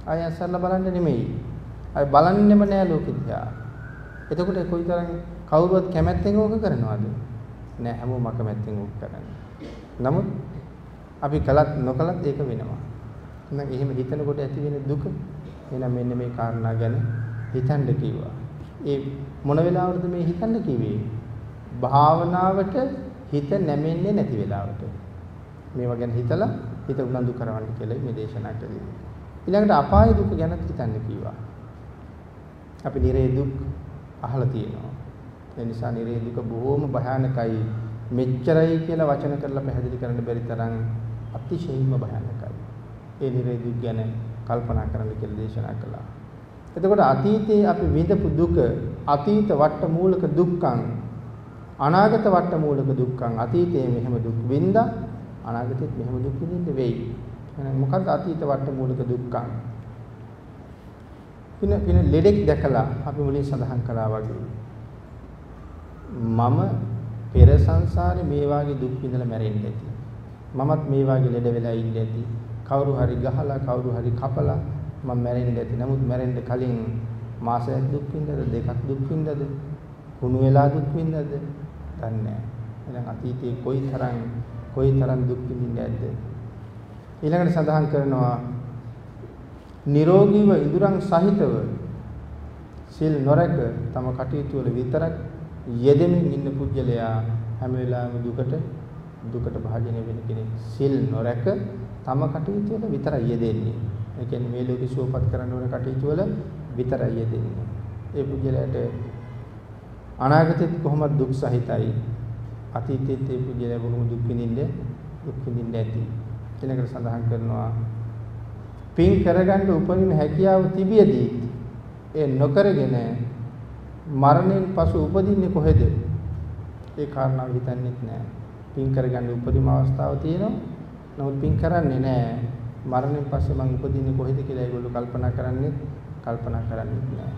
අය අසල්ලා බලන්න නෙමෙයි. අය බලන්නෙම නෑ ලෝකෙ දිහා. එතකොට කොයිතරම් කවුරුවත් කැමැත්තෙන් ඕක කරනවද? නෑ හැමෝම කැමැත්තෙන් ඕක කරන්නේ. නමුත් අපි කලත් නොකලත් ඒක වෙනවා. එහෙනම් එහෙම හිතනකොට ඇති වෙන දුක එහෙනම් මෙන්න මේ කාරණා ගැන හිතන්න කිව්වා. ඒ මොන වෙලාවටද මේ හිතන්න කිව්වේ? භාවනාවට හිත නැමෙන්නේ නැති වෙලාවට. මේවා ගැන හිතලා හිත උනන්දු කරවන්න කියලා මේ දේශනා කළේ. ඊළඟට අපාය දුක ගැන හිතන්න කිව්වා. අපි නිරේ දුක් අහලා තියෙනවා. ඒ නිසා නිරේ දුක බොහොම භයානකයි. මෙච්චරයි කියලා වචන කරලා පැහැදිලි කරන්න බැරි තරම් අතිශයින්ම භයානකයි. ඒ නිරේ දුක් ගැන කල්පනා කරන්න කියලා දේශනා කළා. එතකොට අතීතයේ අපි විඳපු දුක අතීත වට මූලක දුක්ඛං අනාගත වට මූලක දුක්ඛං අතීතයේ මෙහෙම දුක් විඳා අනාගතෙත් මෙහෙම දුක් විඳින්න වෙයි. එහෙනම් මොකක්ද අතීත වට මූලක දුක්ඛං? පින පින ලෙඩෙක් දැකලා අපි මුලින් සඳහන් කළා වගේ මම පෙර සංසාරේ මේ වාගේ දුක් විඳලා මැරෙන්න ඇති. මමත් මේ වාගේ ලෙඩ වෙලා ඉන්න ඇති. කවුරු හරි ගහලා කවුරු හරි කපලා මම මැරෙන්න ඇති. නමුත් මැරෙන්න කලින් මාසයක් දුක් විඳද දෙකක් දුක් විඳද කුණු වෙලා දුක් විඳද දන්නේ නැහැ. එහෙනම් අතීතයේ කොයි තරම් කොයි තරම් දුක් විඳින්නේ නැද්ද? ඊළඟට සඳහන් කරනවා නිරෝගීව ඉදුරන් සහිතව සිල් නොරක තම කටයුතු වල විතරක් යෙදෙමින් ඉන්න පුජ්‍යලයා හැම වෙලාවෙම දුකට දුකට භාජනය වෙන කෙනෙක් සිල් නොරක තම කටයුතු වල විතරයි යෙදෙන්නේ. ඒ කියන්නේ මේ ලෝකේ සුවපත් කරන්න ඕන කටයුතු වල විතරයි යෙදෙන්නේ. ඒ පුජ්‍යලයට අනාගතෙත් කොහොමද දුක් සහිතයි. අතීතෙත් ඒ පුජ්‍යලයා බොහොම දුක් විඳින්නේ දුක් විඳින්නේ ඇති. ඊළඟට සඳහන් කරනවා පින් කරගන්න උපරිම හැකියාව තිබියදී ඒ නොකරගෙන මරණයෙන් පසු උපදින්නේ කොහෙද? ඒ කාරණාව හිතන්නේත් නැහැ. පින් කරගන්න උපරිම අවස්ථාව තියෙනවා. නමුත් පින් කරන්නේ නැහැ. මරණයෙන් පස්සේ මං උපදින්නේ කොහෙද කියලා ඒගොල්ලෝ කල්පනා කරන්නේ කල්පනා කරන්නේ නැහැ.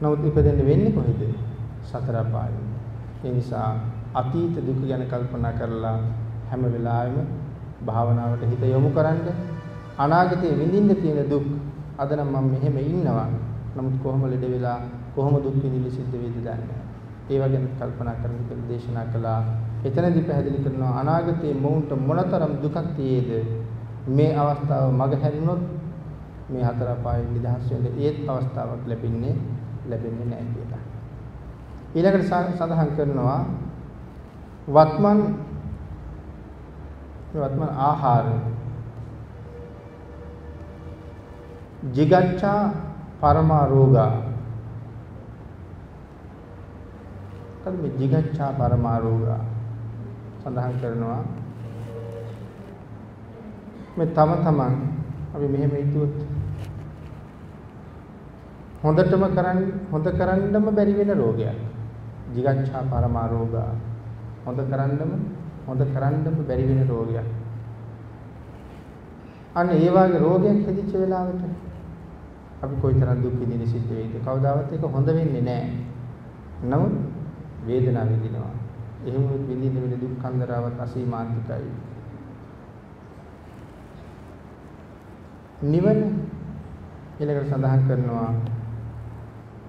නමුත් ඉපදෙන්න වෙන්නේ කොහෙද? සතර අපායේ. ඒ නිසා අතීත දුක ගැන කල්පනා කරලා හැම වෙලාවෙම භාවනාවට හිත යොමු කරන්න අනාගතයේ විඳින්න තියෙන දුක් අද නම් මම මෙහෙම ඉන්නවා. නමුත් කොහොම ලෙඩ වෙලා කොහොම දුක් විඳින්න සිද්ධ වෙයිද දන්නේ ඒව ගැන කල්පනා කරන්න කියලා දේශනා කළා. එතනදී පැහැදිලි කරනවා අනාගතයේ මොවුන්ට මොනතරම් දුකක් තියේද මේ අවස්ථාව මග හැරුණොත් මේ හතර අපායෙන් නිදහස් වෙන්න ඒත් අවස්ථාවක් ලැබෙන්නේ ලැබෙන්නේ නැහැ කියලා. ඊළඟට සඳහන් කරනවා වත්මන් වත්මන් ආහාර jigaccha parama roga. කද මේ jigaccha parama roga? සඳහන් කරනවා මේ තම තමන් අපි මෙහෙම හිතුවොත් හොඳටම කරන් හොඳ කරන්නම බැරි වෙන රෝගයක්. jigaccha parama roga. හොඳ කරන්නම හොඳ කරන්නම බැරි වෙන රෝගයක්. අන්න ඒ වගේ රෝගයක් හැදිච්ච වෙලාවට අපි කොයිතරම් දුක් විඳින්න සිද්ධ වෙයිද? කවදාවත් ඒක හොඳ වෙන්නේ නැහැ. නමුත් වේදනාව විඳිනවා. එහෙම විඳින්න වෙන දුක් කන්දරාවත් අසීමාන්තිකයි. නිවන ඊළඟට සඳහන් කරනවා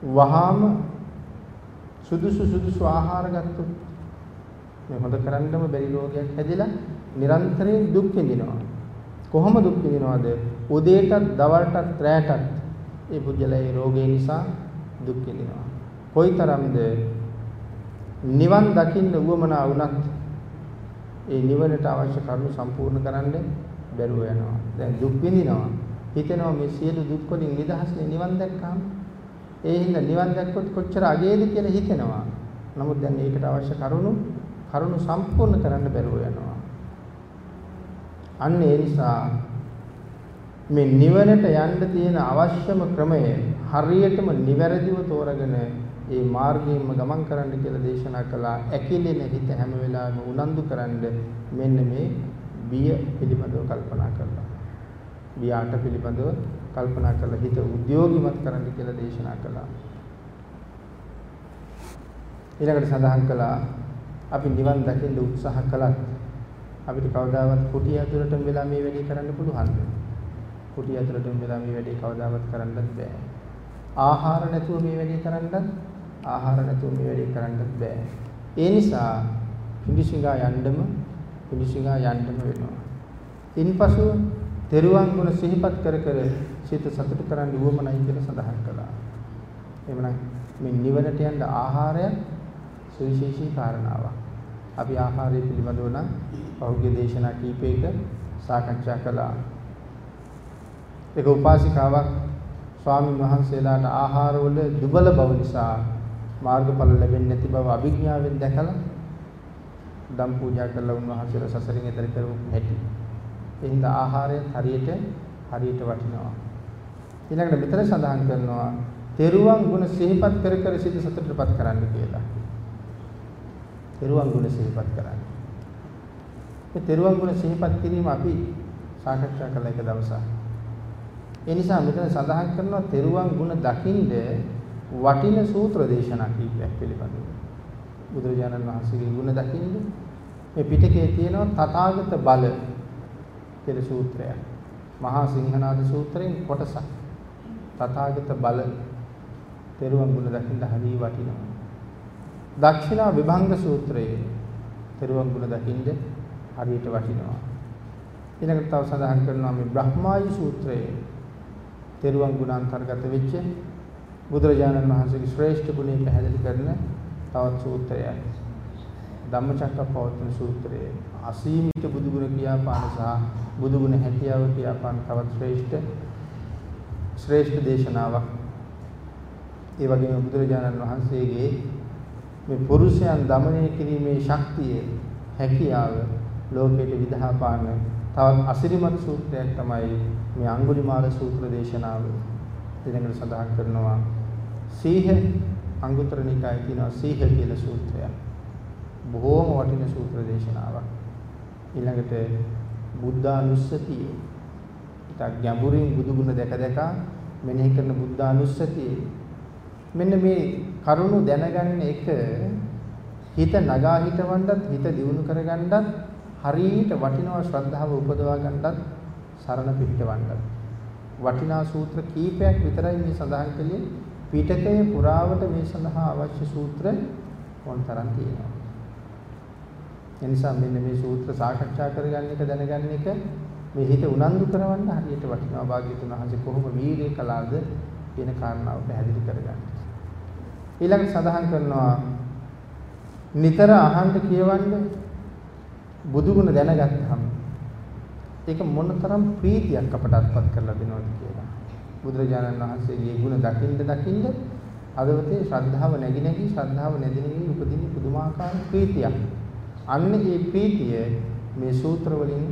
වහාම සුදුසු සුදුසු ආහාර ගත්තොත් මේ හොඳ කරන්නම බැරි රෝගයක් හැදිලා නිරන්තරයෙන් දුක් විඳිනවා. කොහොම දුක් විඳිනවද? උදේටත් දවල්ටත් රැටත් ඒ පුජලයේ රෝගේ නිසා දුක් විඳිනවා. කොයිතරම්ද නිවන් දකින්න උවමනා වුණත් ඒ නිවනට අවශ්‍ය කරුණු සම්පූර්ණ කරන්න බැරුව යනවා. දැන් දුක් විඳිනවා. හිතෙනවා මේ සියලු දුක් වලින් නිදහස්නේ නිවන් දැක්කම. ඒ හින්දා නිවන් දැක්කොත් කොච්චර අගේද කියලා හිතෙනවා. නමුත් දැන් ඒකට අවශ්‍ය කරුණු කරුණු සම්පූර්ණ කරන්න බැරුව යනවා. අන්න ඒ නිසා මේ නිවනට යන්න තියෙන අවශ්‍යම ක්‍රමය හරියටම නිවැරදිව තෝරගෙන ඒ මාර්ගයෙන්ම ගමන් කරන්න කියලා දේශනා කළා. ඇකිලෙන හිත හැම වෙලාවෙම උනන්දු කරන්න මෙන්න මේ බිය පිළිබඳව කල්පනා කරලා. බියාට පිළිබඳව කල්පනා කරලා හිත උද්‍යෝගිමත් කරන්න කියලා දේශනා කළා. ඊළඟට සඳහන් කළා අපි නිවන් දකින්න උත්සාහ කළත් අපිට කවදාවත් කුටිය ඇතුළටම වෙලා මේ වැඩේ කරන්න පුළුවන්ද? කුටිය ඇතුළටම වෙලා මේ වැඩේ කවදාවත් කරන්නත් බෑ. ආහාර නැතුව මේ වැඩේ කරන්නත් ආහාර නැතුව මේ වැඩේ කරන්නත් බෑ. ඒ නිසා පිඬුසිඟා යන්නම පිඬුසිඟා යන්නම වෙනවා. ඉන්පසු තෙරුවන් ගුණ සිහිපත් කර කර සිත සතුට කරන්න උවමනයි කියලා සඳහන් කළා. එhmenan මේ නිවනට යන්න ආහාරය සුවිශේෂී කාරණාවක්. අපි ආහාරය පිළිබඳව නම් පහුගිය දේශනා කීපයක සාකච්ඡා කළා. ඒක උපාසිකාවක් ස්වාමීන් වහන්සේලාට ආහාරවල දුබල බව නිසා මාර්ගඵල ලැබෙන්නේ නැති බව අභිඥාවෙන් දැකලා දම් පූජා කරලා උන්වහන්සේලා සසරින් එතර කරු හැටි. එහෙනම් ආහාරය හරියට හරියට වටිනවා. ඊළඟට මෙතන සඳහන් කරනවා තෙරුවන් ගුණ සිහිපත් කර කර සිත සතුටටපත් කරන්න කියලා. තෙරුවන් ගුණ සිහිපත් කරන්න. මේ තෙරුවන් ගුණ සිහිපත් කිරීම අපි සාකච්ඡා කළ එක දවසක්. ඒ නිසා මෙතන සඳහන් කරනවා තෙරුවන් ගුණ දකින්ද වටින සූත්‍ර දේශනා කීපයක් පිළිබඳව. බුදුරජාණන් වහන්සේගේ ගුණ දකින්ද මේ පිටකයේ තියෙනවා තථාගත බල කියලා සූත්‍රයක්. මහා සිංහනාද සූත්‍රයෙන් කොටසක්. තථාගත බල තෙරුවන් ගුණ දකින්න හරිය වටිනවා. දක්ෂිනා විභංග සූත්‍රයේ තෙරුවන් ගුණ දකින්න හරියට වටිනවා. ඊළඟට තව සඳහන් කරනවා මේ බ්‍රහ්මායු සූත්‍රයේ තෙරුවන් ගුණ අන්තර්ගත වෙච්ච බුදුරජාණන් වහන්සේගේ ශ්‍රේෂ්ඨ ගුණය පැහැදිලි කරන තවත් සූත්‍රයක්. ධම්මචක්කපවත්තන සූත්‍රයේ අසීමිත බුදුගුණ කියාපාන සහ බුදුගුණ හැකියාව කියාපාන තවත් ශ්‍රේෂ්ඨ ශ්‍රේෂ්ඨ දේශනාවක්. ඒ වගේම බුදුරජාණන් වහන්සේගේ මේ පුරුෂයන් দমনය කිරීමේ ශක්තිය හැකියාව ලෝකයට විදහාපාන තවත් අසිරිමත් සූත්‍රයක් තමයි මේ අඟුලිමාල සූත්‍ර දේශනාව. දිනකට සඳහන් කරනවා සීහ අංගුත්තර නිකායේ තියෙනවා සීහ කියන සූත්‍රය. බොහෝම වටින සූත්‍ර දේශනාවක්. ඊළඟට බුද්ධානුස්සතිය. ඉතින් ගැඹුරින් බුදුගුණ දැක දැක මෙනෙහි කරන බුද්ධානුස්සතිය. මෙන්න මේ කරුණු දැනගන්න එක හිත නගා හිටවන්නත් හිත දියුණු කරගන්නත් හරියට වටිනවා ශ්‍රද්ධාව උපදවා ගන්නත් සරණ පිහිටවන්නත් වටිනා සූත්‍ර කීපයක් විතරයි මේ සඳහන් කළේ පිටකයේ පුරාවට මේ සඳහා අවශ්‍ය සූත්‍ර මොන්තරම් තියෙනවා. ඒ නිසා මෙන්න මේ සූත්‍ර සාකච්ඡා කරගන්න එක දැනගන්න එක මේ හිත උනන්දු කරවන්න හරියට වටිනවා. භාග්‍යතුන් වහන්සේ කොහොම වීර්ය කළාද කියන කාරණාව පැහැදිලි කරගන්න. ඊළඟ සඳහන් කරනවා නිතර අහන්න කියවන්න බුදුගුණ දැනගත්තාම ඒක මොනතරම් ප්‍රීතියක් අපට අත්පත් කරලා දෙනවද කියලා. බුදුරජාණන් වහන්සේගේ ගුණ දකින්න දකින්න අදවතේ ශ්‍රද්ධාව නැగి නැగి ශ්‍රද්ධාව නැදි නැగి උපදින පුදුමාකාර ප්‍රීතියක්. අන්න ඒ ප්‍රීතිය මේ සූත්‍ර වලින්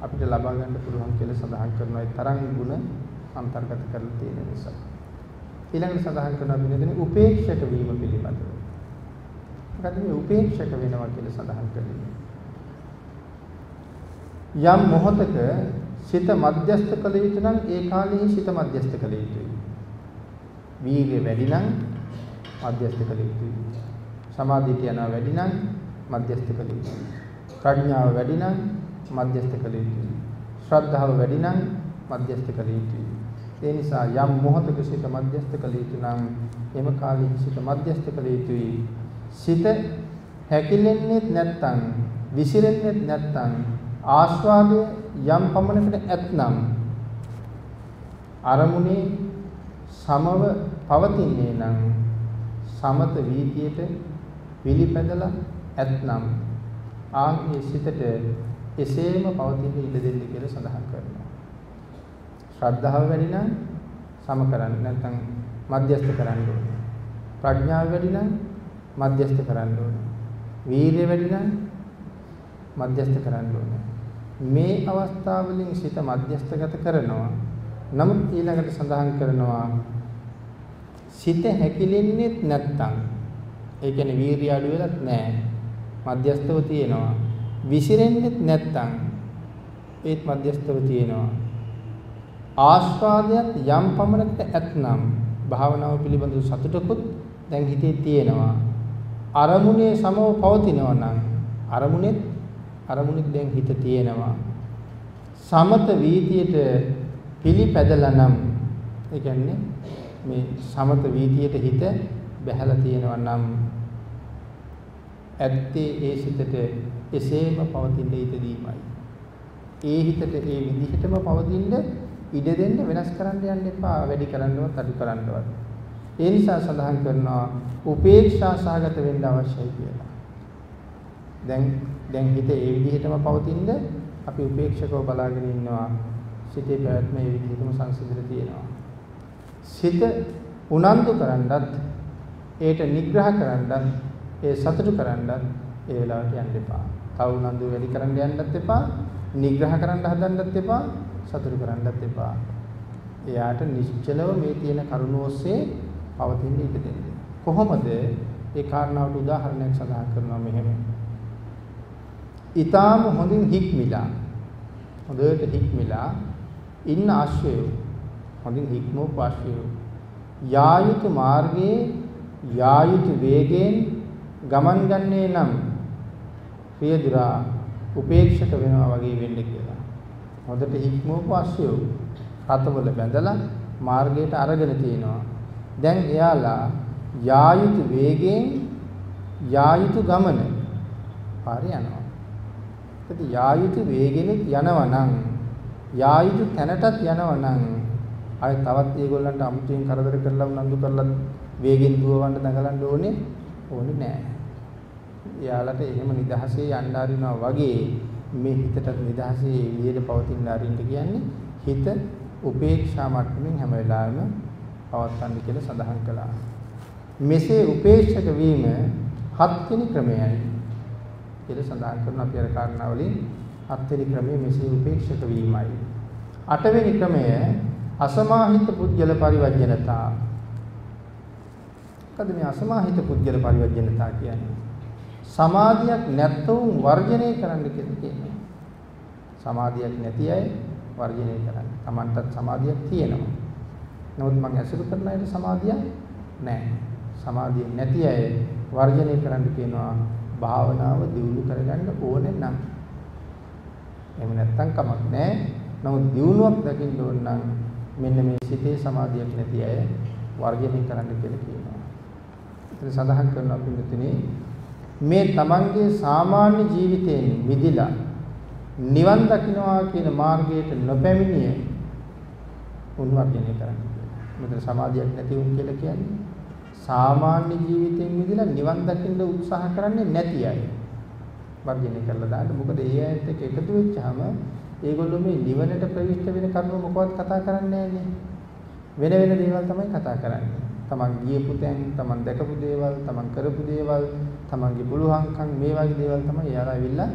අපිට ලබා ගන්න පුළුවන් කියලා සඳහන් කරනවා ඒ තරම් ගුණ අන්තර්ගත කරලා තියෙන නිසා. ඊළඟට සඳහන් කරනවා මෙතන උපේක්ෂක වීම පිළිබඳව. මොකද මේ උපේක්ෂක වෙනවා කියලා සඳහන් කරන්නේ. යම් මොහතක සිත මධ්‍යස්ත කළ යුතු නම් ඒ කාලයේ සිත මධ්‍යස්ත කළ යුතුයි. වීර්ය වැඩි නම් මධ්‍යස්ත කළ යුතුයි. සමාධියට යනවා වැඩි නම් මධ්‍යස්ත කළ යුතුයි. ප්‍රඥාව වැඩි නම් මධ්‍යස්ත කළ යුතුයි. ශ්‍රද්ධාව වැඩි නම් මධ්‍යස්ත කළ යුතුයි. ඒ නිසා යම් මොහතක සිත මධ්‍යස්ත කළ යුතු නම් එම කාලයේ සිත මධ්‍යස්ත කළ යුතුයි. සිත හැකිලෙන්නේ නැත්නම් විසිරෙන්නේ නැත්නම් ආස්වාදය යම් පමණකට ඇතනම් අරමුණේ සමව පවතින්නේ නම් සමත වීතියට පිළිපැදලා ඇතනම් ආන්ගේ සිතට එසේම පවතින ඉඩ දෙන්න කියලා සඳහන් කරනවා. ශ්‍රද්ධාව වැඩි නම් සම කරන්න නැත්නම් මධ්‍යස්ත කරන්න ඕනේ. ප්‍රඥාව වැඩි නම් මධ්‍යස්ත කරන්න ඕනේ. වීරිය වැඩි නම් මධ්‍යස්ත කරන්න ඕනේ. මේ අවස්ථාවලින් සිත මධ්‍යස්තගත කරනවා. නමුත් ඊළඟට සඳහන් කරනවා සිත හැකිලෙන්නේ නැත්තම් ඒ කියන්නේ වීරිය අඩු වෙලත් නැහැ. මධ්‍යස්තව තියෙනවා. විසිරෙන්නෙත් නැත්තම් ඒත් මධ්‍යස්තව තියෙනවා. ආස්වාදයක් යම් පමණකට ඇතනම් භාවනාව පිළිබඳව සතුටකුත් දැන් හිතේ තියෙනවා. අරමුණේ සමව පවතිනවා නම් අරමුණෙත් අරමුණෙත් දැන් හිත තියෙනවා. සමත වීතියට පිළිපැදලා නම් ඒ කියන්නේ මේ සමත වීතියට හිත බැහැලා තියෙනවා නම් ඇත්තේ ඒ සිතට එසේම පවතින ඉදදීමයි. ඒ හිතට ඒ විදිහටම පවතින ඉඩ දෙන්න වෙනස් කරන්න යන්න එපා වැඩි කරන්නවත් අඩු කරන්නවත්. ඒ නිසා සඳහන් කරනවා උපේක්ෂා සහගත වෙන්න අවශ්‍යයි කියලා. දැන් දැන් හිත ඒ විදිහටම පවතිනද අපි උපේක්ෂකව බලාගෙන ඉන්නවා. සිතේ පැවැත්ම ඒ විදිහටම සංසිඳලා තියෙනවා. සිත උනන්දු කරන්නත් ඒට නිග්‍රහ කරන්නත් ඒ සතුටු කරන්නත් ඒ වෙලාවට යන්න එපා. තව උනන්දු වැඩි කරන්න යන්නත් එපා. නිග්‍රහ කරන්න හදන්නත් එපා. සතුටු කරන්නත් එපා. එයාට නිශ්චලව මේ තියෙන කරුණ ඔස්සේ පවතින ඉඩ දෙන්න. කොහොමද ඒ කාරණාවට උදාහරණයක් සඳහන් කරනවා මෙහෙම. ඊටාම හොඳින් හික්මිලා හොඳට හික්මිලා ඉන්න ආශ්‍රය හොඳින් හික්මෝ පාශ්‍රය යා යුතු මාර්ගයේ යා යුතු වේගයෙන් ගමන් ගන්නේ නම් ප්‍රියදුරා උපේක්ෂක වෙනවා වගේ වෙන්න කියලා. හොඳට හික්මෝ පාශ්‍රය රතවල බැඳලා මාර්ගයට අරගෙන තිනවා. දැන් එයාලා යා යුතු වේගයෙන් යා යුතු ගමන පාරේ යනවා. ඒත් යා යුතු වේගෙනෙත් යනවා නම් යා යුතු තැනටත් යනවා නම් ආයෙ තවත් ඒගොල්ලන්ට අමුතුවෙන් කරදර කරලා උනන්දු කරලා වේගෙන් දුවවන්න දඟලන්න ඕනේ ඕනේ නෑ. එයාලට එහෙම නිදහසේ යන්න අරිනවා වගේ මේ හිතට නිදහසේ එළියට පවතින අරින්න කියන්නේ හිත උපේක්ෂා මට්ටමින් හැම වෙලාවෙම පවත්වන්න කියලා සඳහන් කළා. මෙසේ උපේක්ෂක වීම හත්වෙනි ක්‍රමයයි කියලා සඳහන් කරන අපි අර කාරණාවලින් හත්වෙනි ක්‍රමය මෙසේ උපේක්ෂක වීමයි. අටවෙනි ක්‍රමය අසමාහිත පුද්ගල පරිවර්ජනතා. මොකද මේ අසමාහිත පුද්ගල පරිවර්ජනතා කියන්නේ? සමාධියක් නැත්තුම් වර්ජනය කරන්න කියලා කියනවා. සමාධියක් නැති අය වර්ජනය කරන්න. Tamanටත් සමාධියක් තියෙනවා. නමුත් මම ඇසුරු කරන අයට සමාධියක් නැහැ. සමාධිය නැති අය වර්ජනය කරන්න කියනවා භාවනාව දියුණු කරගන්න ඕනේ නම්. එහෙම නැත්තම් කමක් නැහැ. නමුත් දියුණුවක් දකින්න ඕන නම් මෙන්න මේ සිතේ සමාධියක් නැති අය වර්ජනය කරන්න කියලා කියනවා. ඉතින් සඳහන් කරනවා පිළිතුරේ මේ තමන්ගේ සාමාන්‍ය ජීවිතයෙන් මිදිලා නිවන් දකින්නවා කියන මාර්ගයට නොපැමිණිය උන්වර්ජනය කරන්න. මෙතන සමාධියක් නැති උන් කියලා කියන්නේ සාමාන්‍ය ජීවිතයෙන් මිදලා නිවන් දකින්න උත්සාහ කරන්නේ නැති අය. වර්ජනය කරලා දාන්න. මොකද ඒ අයත් එක්ක එකතු වෙච්චාම ඒගොල්ලෝ මේ නිවනට ප්‍රවිෂ්ඨ වෙන කරුණු මොකවත් කතා කරන්නේ වෙන වෙන දේවල් තමයි කතා කරන්නේ. තමන් ගියපු තැන්, තමන් දැකපු දේවල්, තමන් කරපු දේවල්, තමන්ගේ පුළුවන්කම් මේ වගේ දේවල් තමයි එයාලා ඇවිල්ලා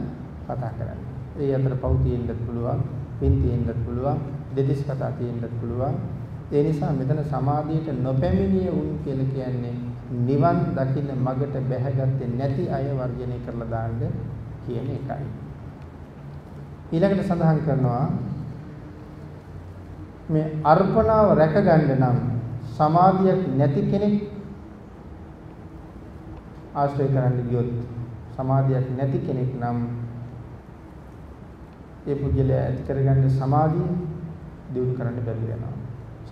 කතා කරන්නේ. ඒ අතර පව් තියෙන්නත් පුළුවන්, පින් තියෙන්නත් පුළුවන්, දෙදිස් කතා තියෙන්නත් පුළුවන්. ඒ නිසා මෙතන සමාධියට නොපැමිණිය උන් කියලා කියන්නේ නිවන් දකින්න මගට බැහැගත්තේ නැති අය වර්ජනය කරලා දාන්න කියන එකයි. ඊළඟට සඳහන් කරනවා මේ අර්පණාව රැකගන්න නම් සමාධියක් නැති කෙනෙක් ආශ්‍රය කරන්න ගියොත් සමාධියක් නැති කෙනෙක් නම් ඒ පුජ්‍යලයා ඇති කරගන්න සමාධිය දියුණු කරන්න බැරි වෙනවා.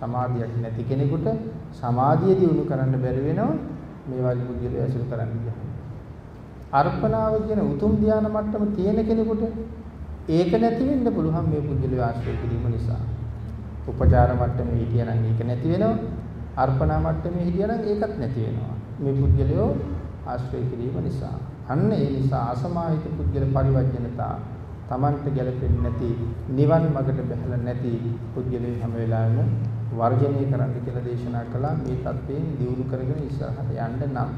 සමාධියක් නැති කෙනෙකුට සමාධිය දියුණු කරන්න බැරි වෙනවා මේ වගේ පුජ්‍යලයා ඇසුරු කරන්න ගියහම. අර්පණාව කියන උතුම් ධානය මට්ටම තියෙන කෙනෙකුට ඒක නැති වෙන්න පුළුවන් මේ පුජ්‍යලයා ආශ්‍රය කිරීම නිසා. උපචාර මට්ටමේ හිටියනම් ඒක නැති වෙනවා. අර්පණා මට්ටමේ හිටියනම් ඒකත් නැති වෙනවා. මේ පුජ්‍යලයෝ ආශ්‍රය කිරීම නිසා. අන්න ඒ නිසා අසමාහිත පුජ්‍යල පරිවර්ජනතා Tamanට ගැලපෙන්නේ නැති නිවන් මඟට බැහැලා නැති පුජ්‍යලේ හැම වෙලාවෙම වර්ජනය කරන්න කියලා දේශනා කළා. මේ தත්වයෙන් දියුණු කරගෙන ඉස්සරහට යන්න නම්.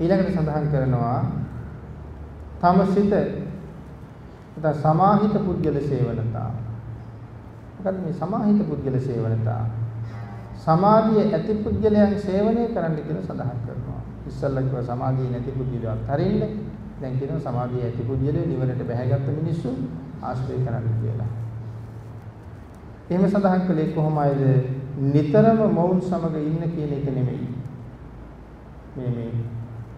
ඊළඟට සඳහන් කරනවා තම සිත නැත්නම් සමාහිත පුද්ගල සේවනතා. මොකද මේ සමාහිත පුද්ගල සේවනතා? සමාධිය ඇති පුද්ගලයන් සේවනය කරන්න කියලා සඳහන් කරනවා. ඉස්සල්ලා කිව්වා සමාධිය නැති පුද්ගලයන් අත්හරින්න. දැන් කියනවා සමාධිය ඇති පුද්ගලයෝ නිවනට බැහැගත් මිනිස්සු ආශ්‍රය කරන්න කියලා. එහෙම සඳහන් කළේ කොහොමයිද? නිතරම මොවුන් සමග ඉන්න කියන එක නෙමෙයි. මේ මේ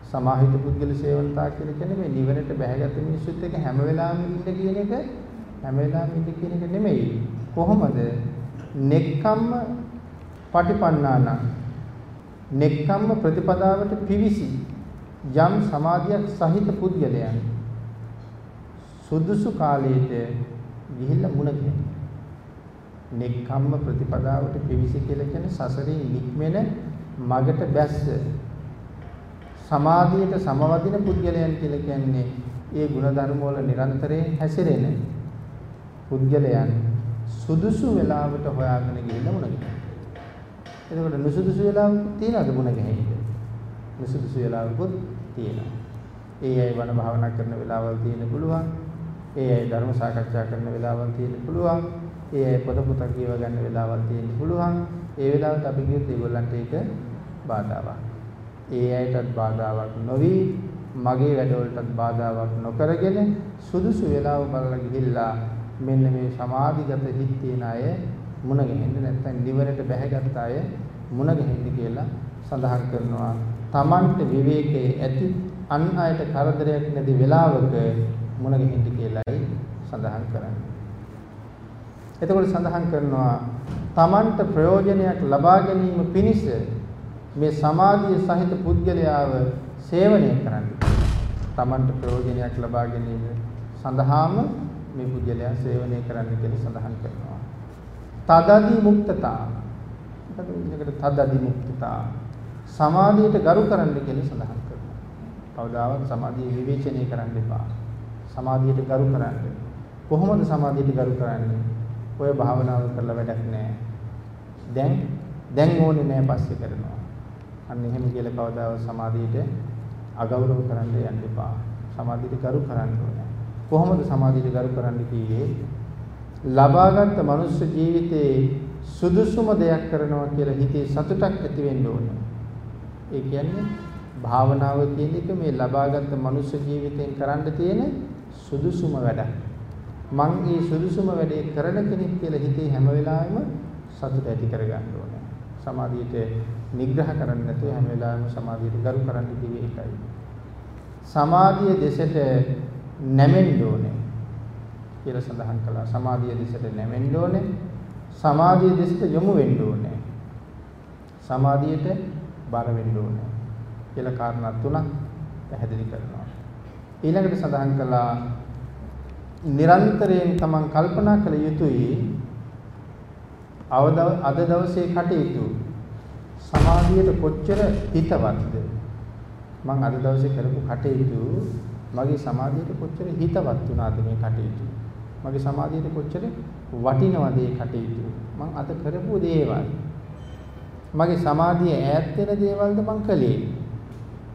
සමාහිත පුද්ගල සේවනතා කියලා කියන්නේ මේ නිවනට බැහැගත් මිනිස්සුත් එක්ක හැම වෙලාවෙම ඉන්න කියන එක හැම වෙලාවෙම ඉන්න කියන එක නෙමෙයි. කොහොමද? නෙක්කම්ම පටිපන්නාන නෙක්කම්ම ප්‍රතිපදාවට පිවිසි යම් සමාධියක් සහිත පුද්ගලයන් සුදුසු කාලයේට ගිහිල්ලා මුණ ගැහෙනවා. නෙක්ඛම්ම ප්‍රතිපදාවට පිවිසි කියලා කියන්නේ සසරින් නික්මෙන මගට බැස්ස සමාධියට සමවදින පුද්ගලයන් කියලා කියන්නේ ඒ ಗುಣධර්ම වල නිරන්තරයෙන් හැසිරෙන පුද්ගලයන් සුදුසු වෙලාවට හොයාගෙන ගිහිල්ලා මුණ ගැහෙනවා. එතකොට නුසුදුසු වෙලාවකුත් තියෙනවද මුණ ගැහෙන්න? නුසුදුසු වෙලාවකුත් තියෙනවා. ඒ අය වන භාවනා කරන වෙලාවල් තියෙන්න පුළුවන්. ඒ අය ධර්ම සාකච්ඡා කරන වෙලාවල් තියෙන්න පුළුවන්. ඒ අය පොත පොත කියව ගන්න වෙලාවල් තියෙන්න පුළුවන්. ඒ වෙලාවට අපි කියුත් ඒගොල්ලන්ට ඒක බාධාවක්. ඒ අයටත් බාධාවක් නොවි මගේ වැඩවලටත් බාධාවක් නොකරගෙන සුදුසු වෙලාව බලලා ගිහිල්ලා මෙන්න මේ සමාධිගත හිත් තියෙන අය මුණ ගැහෙන්න නැත්නම් නිවරට බැහැගත් අය මුණ ගැහෙන්න කියලා සඳහන් කරනවා. Tamanට විවේකයේ ඇති අන් අයට කරදරයක් නැති වෙලාවක මුණ ගැහෙන්න කියලායි සඳහන් කරන්නේ. එතකොට සඳහන් කරනවා තමන්ට ප්‍රයෝජනයක් ලබා ගැනීම පිණිස මේ සමාධිය සහිත පුද්ගලයාව සේවනය කරන්න. තමන්ට ප්‍රයෝජනයක් ලබා ගැනීම සඳහාම මේ පුද්ගලයා සේවනය කරන්න කියලා සඳහන් කරනවා. තදදි මුක්තතා. මොකද තදදි මුක්තතා. සමාධියට ගරු කරන්න කියලා සඳහන් කරනවා. කවදාවත් සමාධිය විවේචනය කරන්න එපා. සමාධියට ගරු කරන්න. කොහොමද සමාධියට ගරු කරන්නේ? ඔය භාවනාව කරලා වැඩක් නැහැ. දැන් දැන් ඕනේ නැහැ පස්සේ කරනවා. අන්න එහෙම කියලා කවදාවත් සමාධියට අගෞරව කරන්න යන්න එපා. සමාධියට ගරු කරන්න ඕනේ. කොහොමද සමාධියට ගරු කරන්න කියේ? ලබාගත් මනුෂ්‍ය ජීවිතේ සුදුසුම දෙයක් කරනවා කියලා හිතේ සතුටක් ඇති වෙන්න ඕනේ. ඒ කියන්නේ භාවනාව කියන එක මේ ලබාගත් මනුෂ්‍ය ජීවිතෙන් කරන්න තියෙන සුදුසුම වැඩක්. මං මේ සුදුසුම වැඩේ කරන කෙනෙක් කියලා හිතේ හැම වෙලාවෙම සතුට ඇති කරගන්න ඕනේ. සමාධියට නිග්‍රහ කරන්නේ නැතුව හැම වෙලාවෙම සමාධියට ගරු කරන්න කිව්වේ ඒකයි. සමාධිය දෙසට නැමෙන්න ඕනේ කියලා සඳහන් කළා. සමාධිය දෙසට නැමෙන්න ඕනේ. සමාධිය දෙසට යොමු වෙන්න ඕනේ. සමාධියට බර වෙන්න ඕනේ කියලා කාරණා තුනක් පැහැදිලි කරනවා. ඊළඟට සඳහන් කළා නිරන්තරයෙන් තමන් කල්පනා කළ යුතුයි. අද දවසේ කටයුතු සමාධියට කොච්චර හිතවත්ද? මම අද දවසේ කරපු කටයුතු මගේ සමාධියට කොච්චර හිතවත් වුණාද මේ කටයුතු? මගේ සමාධියට කොච්චර වටිනවද මේ කටයුතු? මම අද කරපු දේවල්. මගේ සමාධිය ඈත් වෙන දේවල්ද මම කළේ?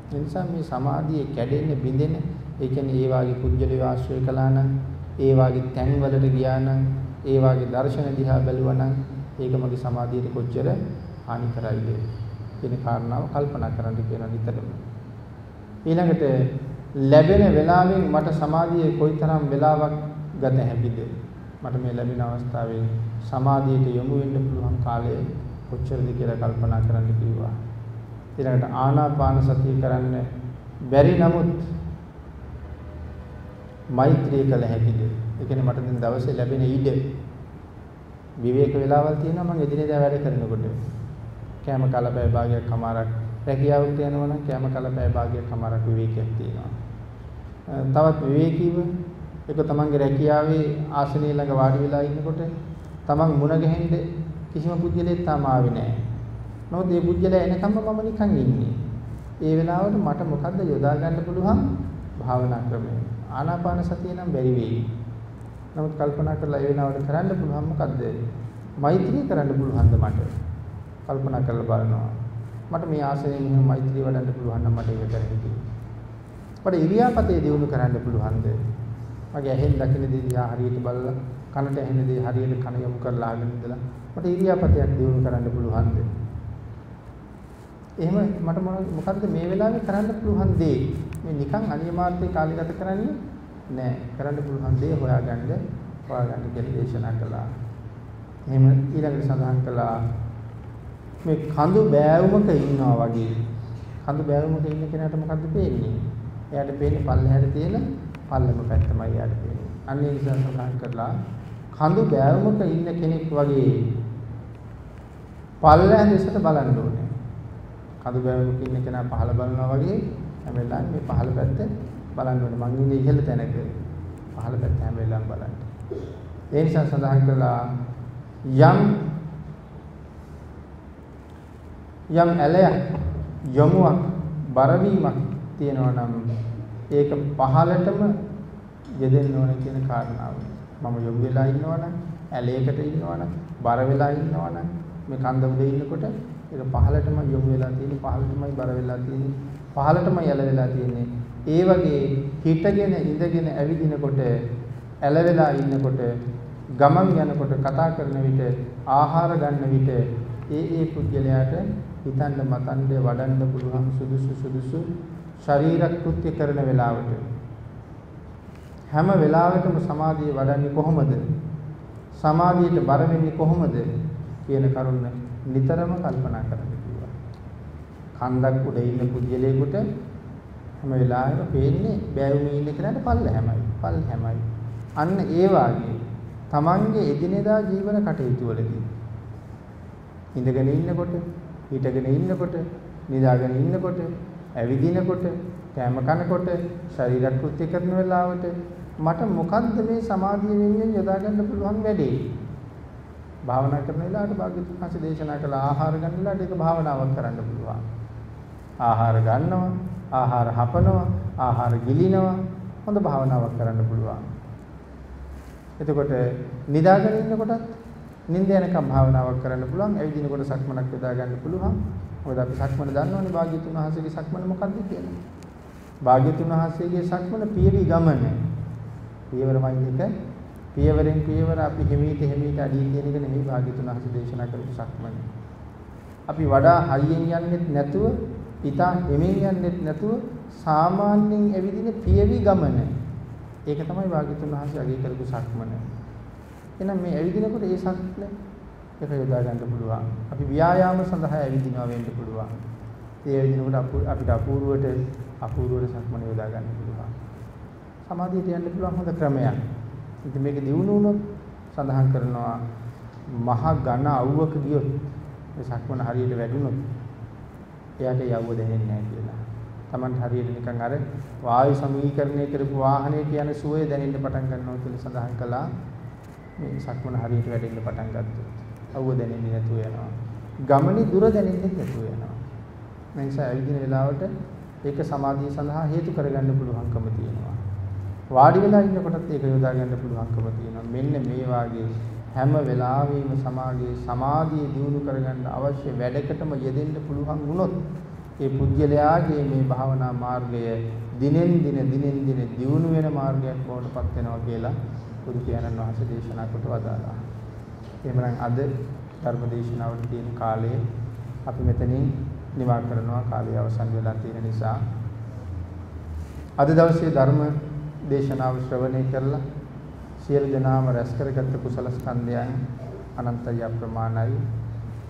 ඒ නිසා මේ සමාධිය කැඩෙන්න බිඳෙන ඒ කියන්නේ ඒ වාගේ කුජල ආශ්‍රය කළා නම් ඒ වාගේ තැන්වලට ගියා නම් ඒ වාගේ දර්ශන දිහා බැලුවා නම් ඒක මගේ සමාධියට කොච්චර හානි කරයිද කියන කාරණාව කල්පනා කරන්න කියන නිතරම. ඊළඟට ලැබෙන වෙලාවෙන් මට සමාධියේ කොයිතරම් වෙලාවක් ගත හැකිද? මට මේ ලැබෙන අවස්ථාවේ සමාධියට යොමු වෙන්න පුළුවන් කාලය කොච්චරද කියලා කල්පනා කරන්න කිව්වා. ඊළඟට ආනාපාන සතිය කරන්න බැරි නමුත් මෛත්‍රිය කළ හැකිද? ඒ කියන්නේ මට දැන් දවසේ ලැබෙන ඉඩ විවේක වේලාවල් තියෙනවා මම එදිනෙදා වැඩ කරනකොට. කෑම කලබෑ භාගයක් කමාරක් රැකියාවට යනවා නම් කෑම කලබෑ භාගයක් කමාරක් විවේකයක් තියෙනවා. තවත් විවේකීව ඒක තමන්ගේ රැකියාවේ ආසනයේ ළඟ වාඩි වෙලා ඉන්නකොට තමන් මුණ ගැහෙන්න කිසිම පුද්ගලයෙක් තාම ආවේ නැහැ. නමුත් මේ පුද්ගලයා එනකම්ම මම නිකන් ඉන්නේ. ඒ වෙලාවට මට මොකද්ද යොදා ගන්න පුළුවන් භාවනා ක්‍රමය. ආනාපාන සතිය නම් බැරි වෙයි. නමුත් කල්පනා කරලා ඒ වෙලාවට කරන්න පුළුවන් මොකද්ද? මෛත්‍රිය කරන්න පුළුවන්ද මට? කල්පනා කරලා බලනවා. මට මේ ආසනයේ මෙහෙම මෛත්‍රිය වඩන්න පුළුවන් නම් මට ඒක කරන්න මට ඉරියාපතේ දියුණු කරන්න පුළුවන්ද? මගේ ඇහෙන් දකින්න දේ දිහා හරියට බලලා කනට ඇහෙන දේ හරියට කන යොමු කරලා අහගෙන ඉඳලා මට ඉරියාපතයක් දියුණු කරන්න පුළුවන්ද? එහෙම මට මොකද්ද මේ වෙලාවේ කරන්න පුළුවන් දේ? මේ නිකන් අනියමාර්ථේ කාලය ගත කරන්නේ නෑ. කරන්න පුළුවන් දේ හොයාගන්න හොයාගන්න කියලා දේශනා කළා. එහෙම ඊළඟට සඳහන් කළා මේ කඳු බෑවුමක ඉන්නවා වගේ. කඳු බෑවුමක ඉන්න කෙනාට මොකද්ද පේන්නේ? එයාට පේන්නේ පල්ලෙහාට තියෙන පල්ලම පැත්තමයි එයාට පේන්නේ. අන්න ඒ නිසා සඳහන් කරලා කඳු බෑවුමක ඉන්න කෙනෙක් වගේ පල්ලෙහා දෙසට බලන්න ඕනේ. කඳු බෑවුමක ඉන්න කෙනා පහළ බලනවා වගේ හැම වෙලාවෙම මේ පහළ පැත්ත බලන්න ඕනේ. මං ඉන්නේ ඉහළ තැනක. පහළ පැත්ත හැම වෙලාවෙම බලන්න. ඒ නිසා සඳහන් කළා යම් යම් ඇලයක් යොමුවක් බරවීමක් තියෙනවා නම් ඒක පහලටම යෙදෙන්න ඕන කියන කාරණාව. මම යොමු වෙලා ඉන්නවනම් ඇලයකට ඉන්නවනම් බර වෙලා ඉන්නවනම් මේ කන්ද උඩ ඉන්නකොට ඒක පහලටම යොමු වෙලා තියෙන්නේ පහලටමයි බර වෙලා තියෙන්නේ පහලටමයි ඇල වෙලා තියෙන්නේ. ඒ වගේ හිටගෙන ඉඳගෙන ඇවිදිනකොට ඇල වෙලා ඉන්නකොට ගමන් යනකොට කතා කරන විට ආහාර ගන්න විට ඒ ඒ පුද්ගලයාට හිතන්න මතන්න වඩන්න පුළුවන් සුදුසු සුදුසු ශරීර කෘත්‍ය කරන වෙලාවට හැම වෙලාවෙකම සමාධිය වඩන්නේ කොහොමද? සමාධියට බර වෙන්නේ කොහොමද කියන කරුණ නිතරම කල්පනා කරන්න කිව්වා. කන්දක් උඩ ඉන්න පුද්ගලයෙකුට හැම වෙලාවෙම පේන්නේ බෑවුමේ ඉන්න කෙනාට පල්ල හැමයි. පල්ල හැමයි. අන්න ඒ වාගේ තමන්ගේ එදිනෙදා ජීවන කටයුතු වලදී ඉඳගෙන ඉන්නකොට, හිටගෙන ඉන්නකොට, නිදාගෙන ඉන්නකොට ඇවිදිනකොට, කෑම කනකොට, ශරීර කෘත්‍ය කරන වෙලාවට මට මොකද්ද මේ සමාධිය වෙනුවෙන් යොදා ගන්න පුළුවන් වැඩේ? භාවනා කරන වෙලාවට භාග්‍යතුන් හසේ දේශනා කළ ආහාර ගන්න වෙලාවට ඒක භාවනාවක් කරන්න පුළුවන්. ආහාර ගන්නවා, ආහාර හපනවා, ආහාර ගිලිනවා හොඳ භාවනාවක් කරන්න පුළුවන්. එතකොට නිදාගෙන ඉන්නකොටත් නිින්ද යනකම් භාවනාවක් කරන්න පුළුවන්. ඇවිදිනකොට සක්මනක් යොදා ගන්න පුළුවන්. මොකද අපි සක්මන දන්නවනේ භාග්‍යතුන් වහන්සේගේ සක්මන මොකක්ද කියලා. භාග්‍යතුන් වහන්සේගේ සක්මන පියවි ගමන. පියවරමයි එක පියවරෙන් පියවර අපි හිමීට හිමීට අඩිය කියන එක නෙමෙයි භාග්‍යතුන් වහන්සේ දේශනා කරපු සක්මන. අපි වඩා හයියෙන් යන්නෙත් නැතුව, ඊටා හිමින් යන්නෙත් නැතුව සාමාන්‍යයෙන් ඇවිදින පියවි ගමන. ඒක තමයි භාග්‍යතුන් වහන්සේ අගය කරපු සක්මන. එහෙනම් මේ ඇවිදිනකොට ඒ සක්මන ඒක යොදා ගන්න පුළුවන්. අපි ව්‍යායාම සඳහා ඇවිදිනවා වෙන්න පුළුවන්. ඒ ඇවිදිනකොට අපිට අපූර්වට අපූර්වට සක්මන යොදා ගන්න පුළුවන්. සමාධියට යන්න පුළුවන් හොඳ ක්‍රමයක්. ඉතින් මේක දිනු වුණොත් සඳහන් කරනවා මහා ඝන අවුවක ගියොත් මේ සක්මන හරියට වැඩුණොත් එයාට යවුව දැනෙන්නේ නැහැ කියලා. Taman හරියට නිකන් අර වායු සමීකරණය කරපු වාහනේ කියන සුවය දැනෙන්න පටන් ගන්නවා කියලා සඳහන් කළා. මේ සක්මන හරියට වැඩෙන්න පටන් ගත්තා. අවුව දැනෙන්නේ නැතුව යනවා. ගමනේ දුර දැනෙන්නේ නැතුව යනවා. මේ නිසා ඇවිදින වෙලාවට ඒක සමාධිය සඳහා හේතු කරගන්න පුළුවන්කම තියෙනවා. වාඩි වෙලා ඉන්නකොටත් ඒක යොදා ගන්න පුළුවන්කම තියෙනවා. මෙන්න මේ වාගේ හැම වෙලාවෙම සමාගයේ සමාධිය දියුණු කරගන්න අවශ්‍ය වැඩකටම යෙදෙන්න පුළුවන් වුණොත් ඒ පුද්ගලයාගේ මේ භාවනා මාර්ගය දිනෙන් දින දිනෙන් දින දියුණු වෙන මාර්ගයක් බවට පත් වෙනවා කියලා බුදු පියාණන් වහන්සේ දේශනා කොට වදාළා. එහෙමනම් අද ධර්ම දේශනාවට තියෙන කාලය අපි මෙතනින් නිමා කරනවා කාලය අවසන් වෙලා තියෙන නිසා අද දවසේ ධර්ම දේශනාව ශ්‍රවණය කරලා සියලු දෙනාම රැස් කරගත්ත කුසල ස්කන්ධයන් අනන්තය අප්‍රමාණයි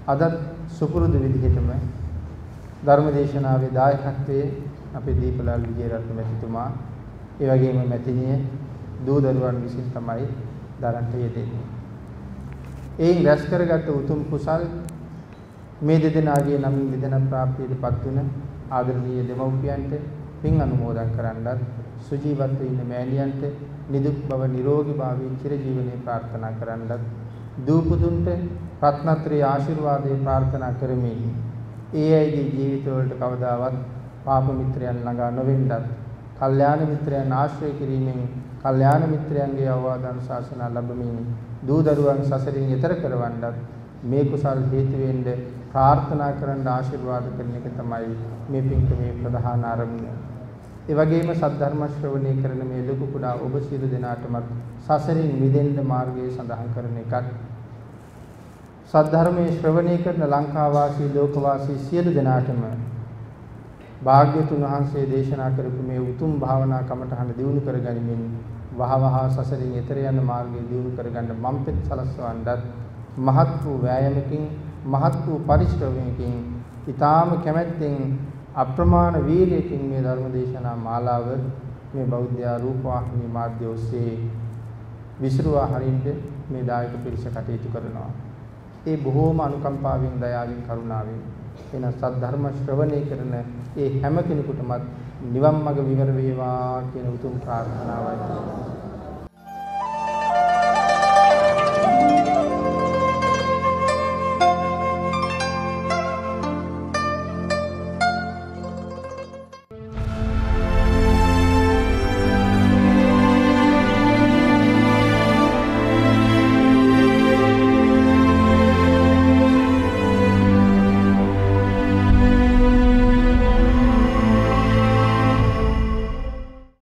අද සුපුරුදු විදිහටම ධර්ම දේශනාවේ දායකත්වයේ අපේ දීපලාල් විජේරත්න මැතිතුමා ඒ වගේම මැතිණිය දූ දරුවන් විසින් තමයි දරන්ට යෙදෙන්නේ. එයින් රැස් කරගත් උතුම් කුසල් මේ දෙදෙනාගේ නමින් දෙදෙනා ප්‍රාප්තියටපත් වුණ ආදරණීය දෙමව්පියන්ට පින් අනුමෝදන් කරන්නත් සුජීවත්ව ඉන්න මෑණියන්ට නිදුක් බව නිරෝගී භාවයෙන් චිරජීවනයේ ප්‍රාර්ථනා කරන්නත් දූපුතුන්ට රත්නත්‍රි ආශිර්වාදයේ ප්‍රාර්ථනා කරමින් ඒ අයගේ ජීවිතවලට කවදාවත් පාප මිත්‍රයන් ළඟා නොවෙන්නත් කල්යාණ මිත්‍රයන් ආශ්‍රය කිරීමෙන් කල්යාණ මිත්‍රයන්ගේ අවවාද අනුශාසනා ලැබමින් දූ දරුවන් සසරින් එතර කරවන්නත් මේ කුසල් හේතු වෙන්න ප්‍රාර්ථනා කරන්න ආශිර්වාද කරන එක තමයි මේ පින්කමේ ප්‍රධාන අරමුණ. ඒ වගේම සද්ධර්ම ශ්‍රවණය කරන මේ ලොකු කුඩා ඔබ සියලු දෙනාටම සසරින් මිදෙන්න මාර්ගය සඳහන් කරන එකත් සද්ධර්මයේ ශ්‍රවණය කරන ලංකා වාසී ලෝක වාසී සියලු දෙනාටම භාග්‍යතුන් වහන්සේ දේශනා කරපු මේ උතුම් භාවනා කමටහන දියුණු කරගනිමින් වහවහ සසරින් එතර යන මාර්ගය දියුණු කරගන්න මම් පෙත් සලස්වන්නත් මහත් වූ වෑයමකින් මහත් වූ පරිශ්‍රමයකින් ඊටාම කැමැත්තෙන් අප්‍රමාණ වීර්යයෙන් මේ ධර්ම දේශනා මාලාව මේ බෞද්ධ රූපවාහිනී මාධ්‍ය ඔස්සේ විසිරුවා හරින්න මේ දායක පිරිස කටයුතු කරනවා. ඒ බොහෝම අනුකම්පාවෙන් දයාවෙන් කරුණාවෙන් එන සද්ධර්ම ශ්‍රවණය කරන ඒ හැම කෙනෙකුටමත් නිවන් මඟ විවර වේවා කියන උතුම් ප්‍රාර්ථනාවයි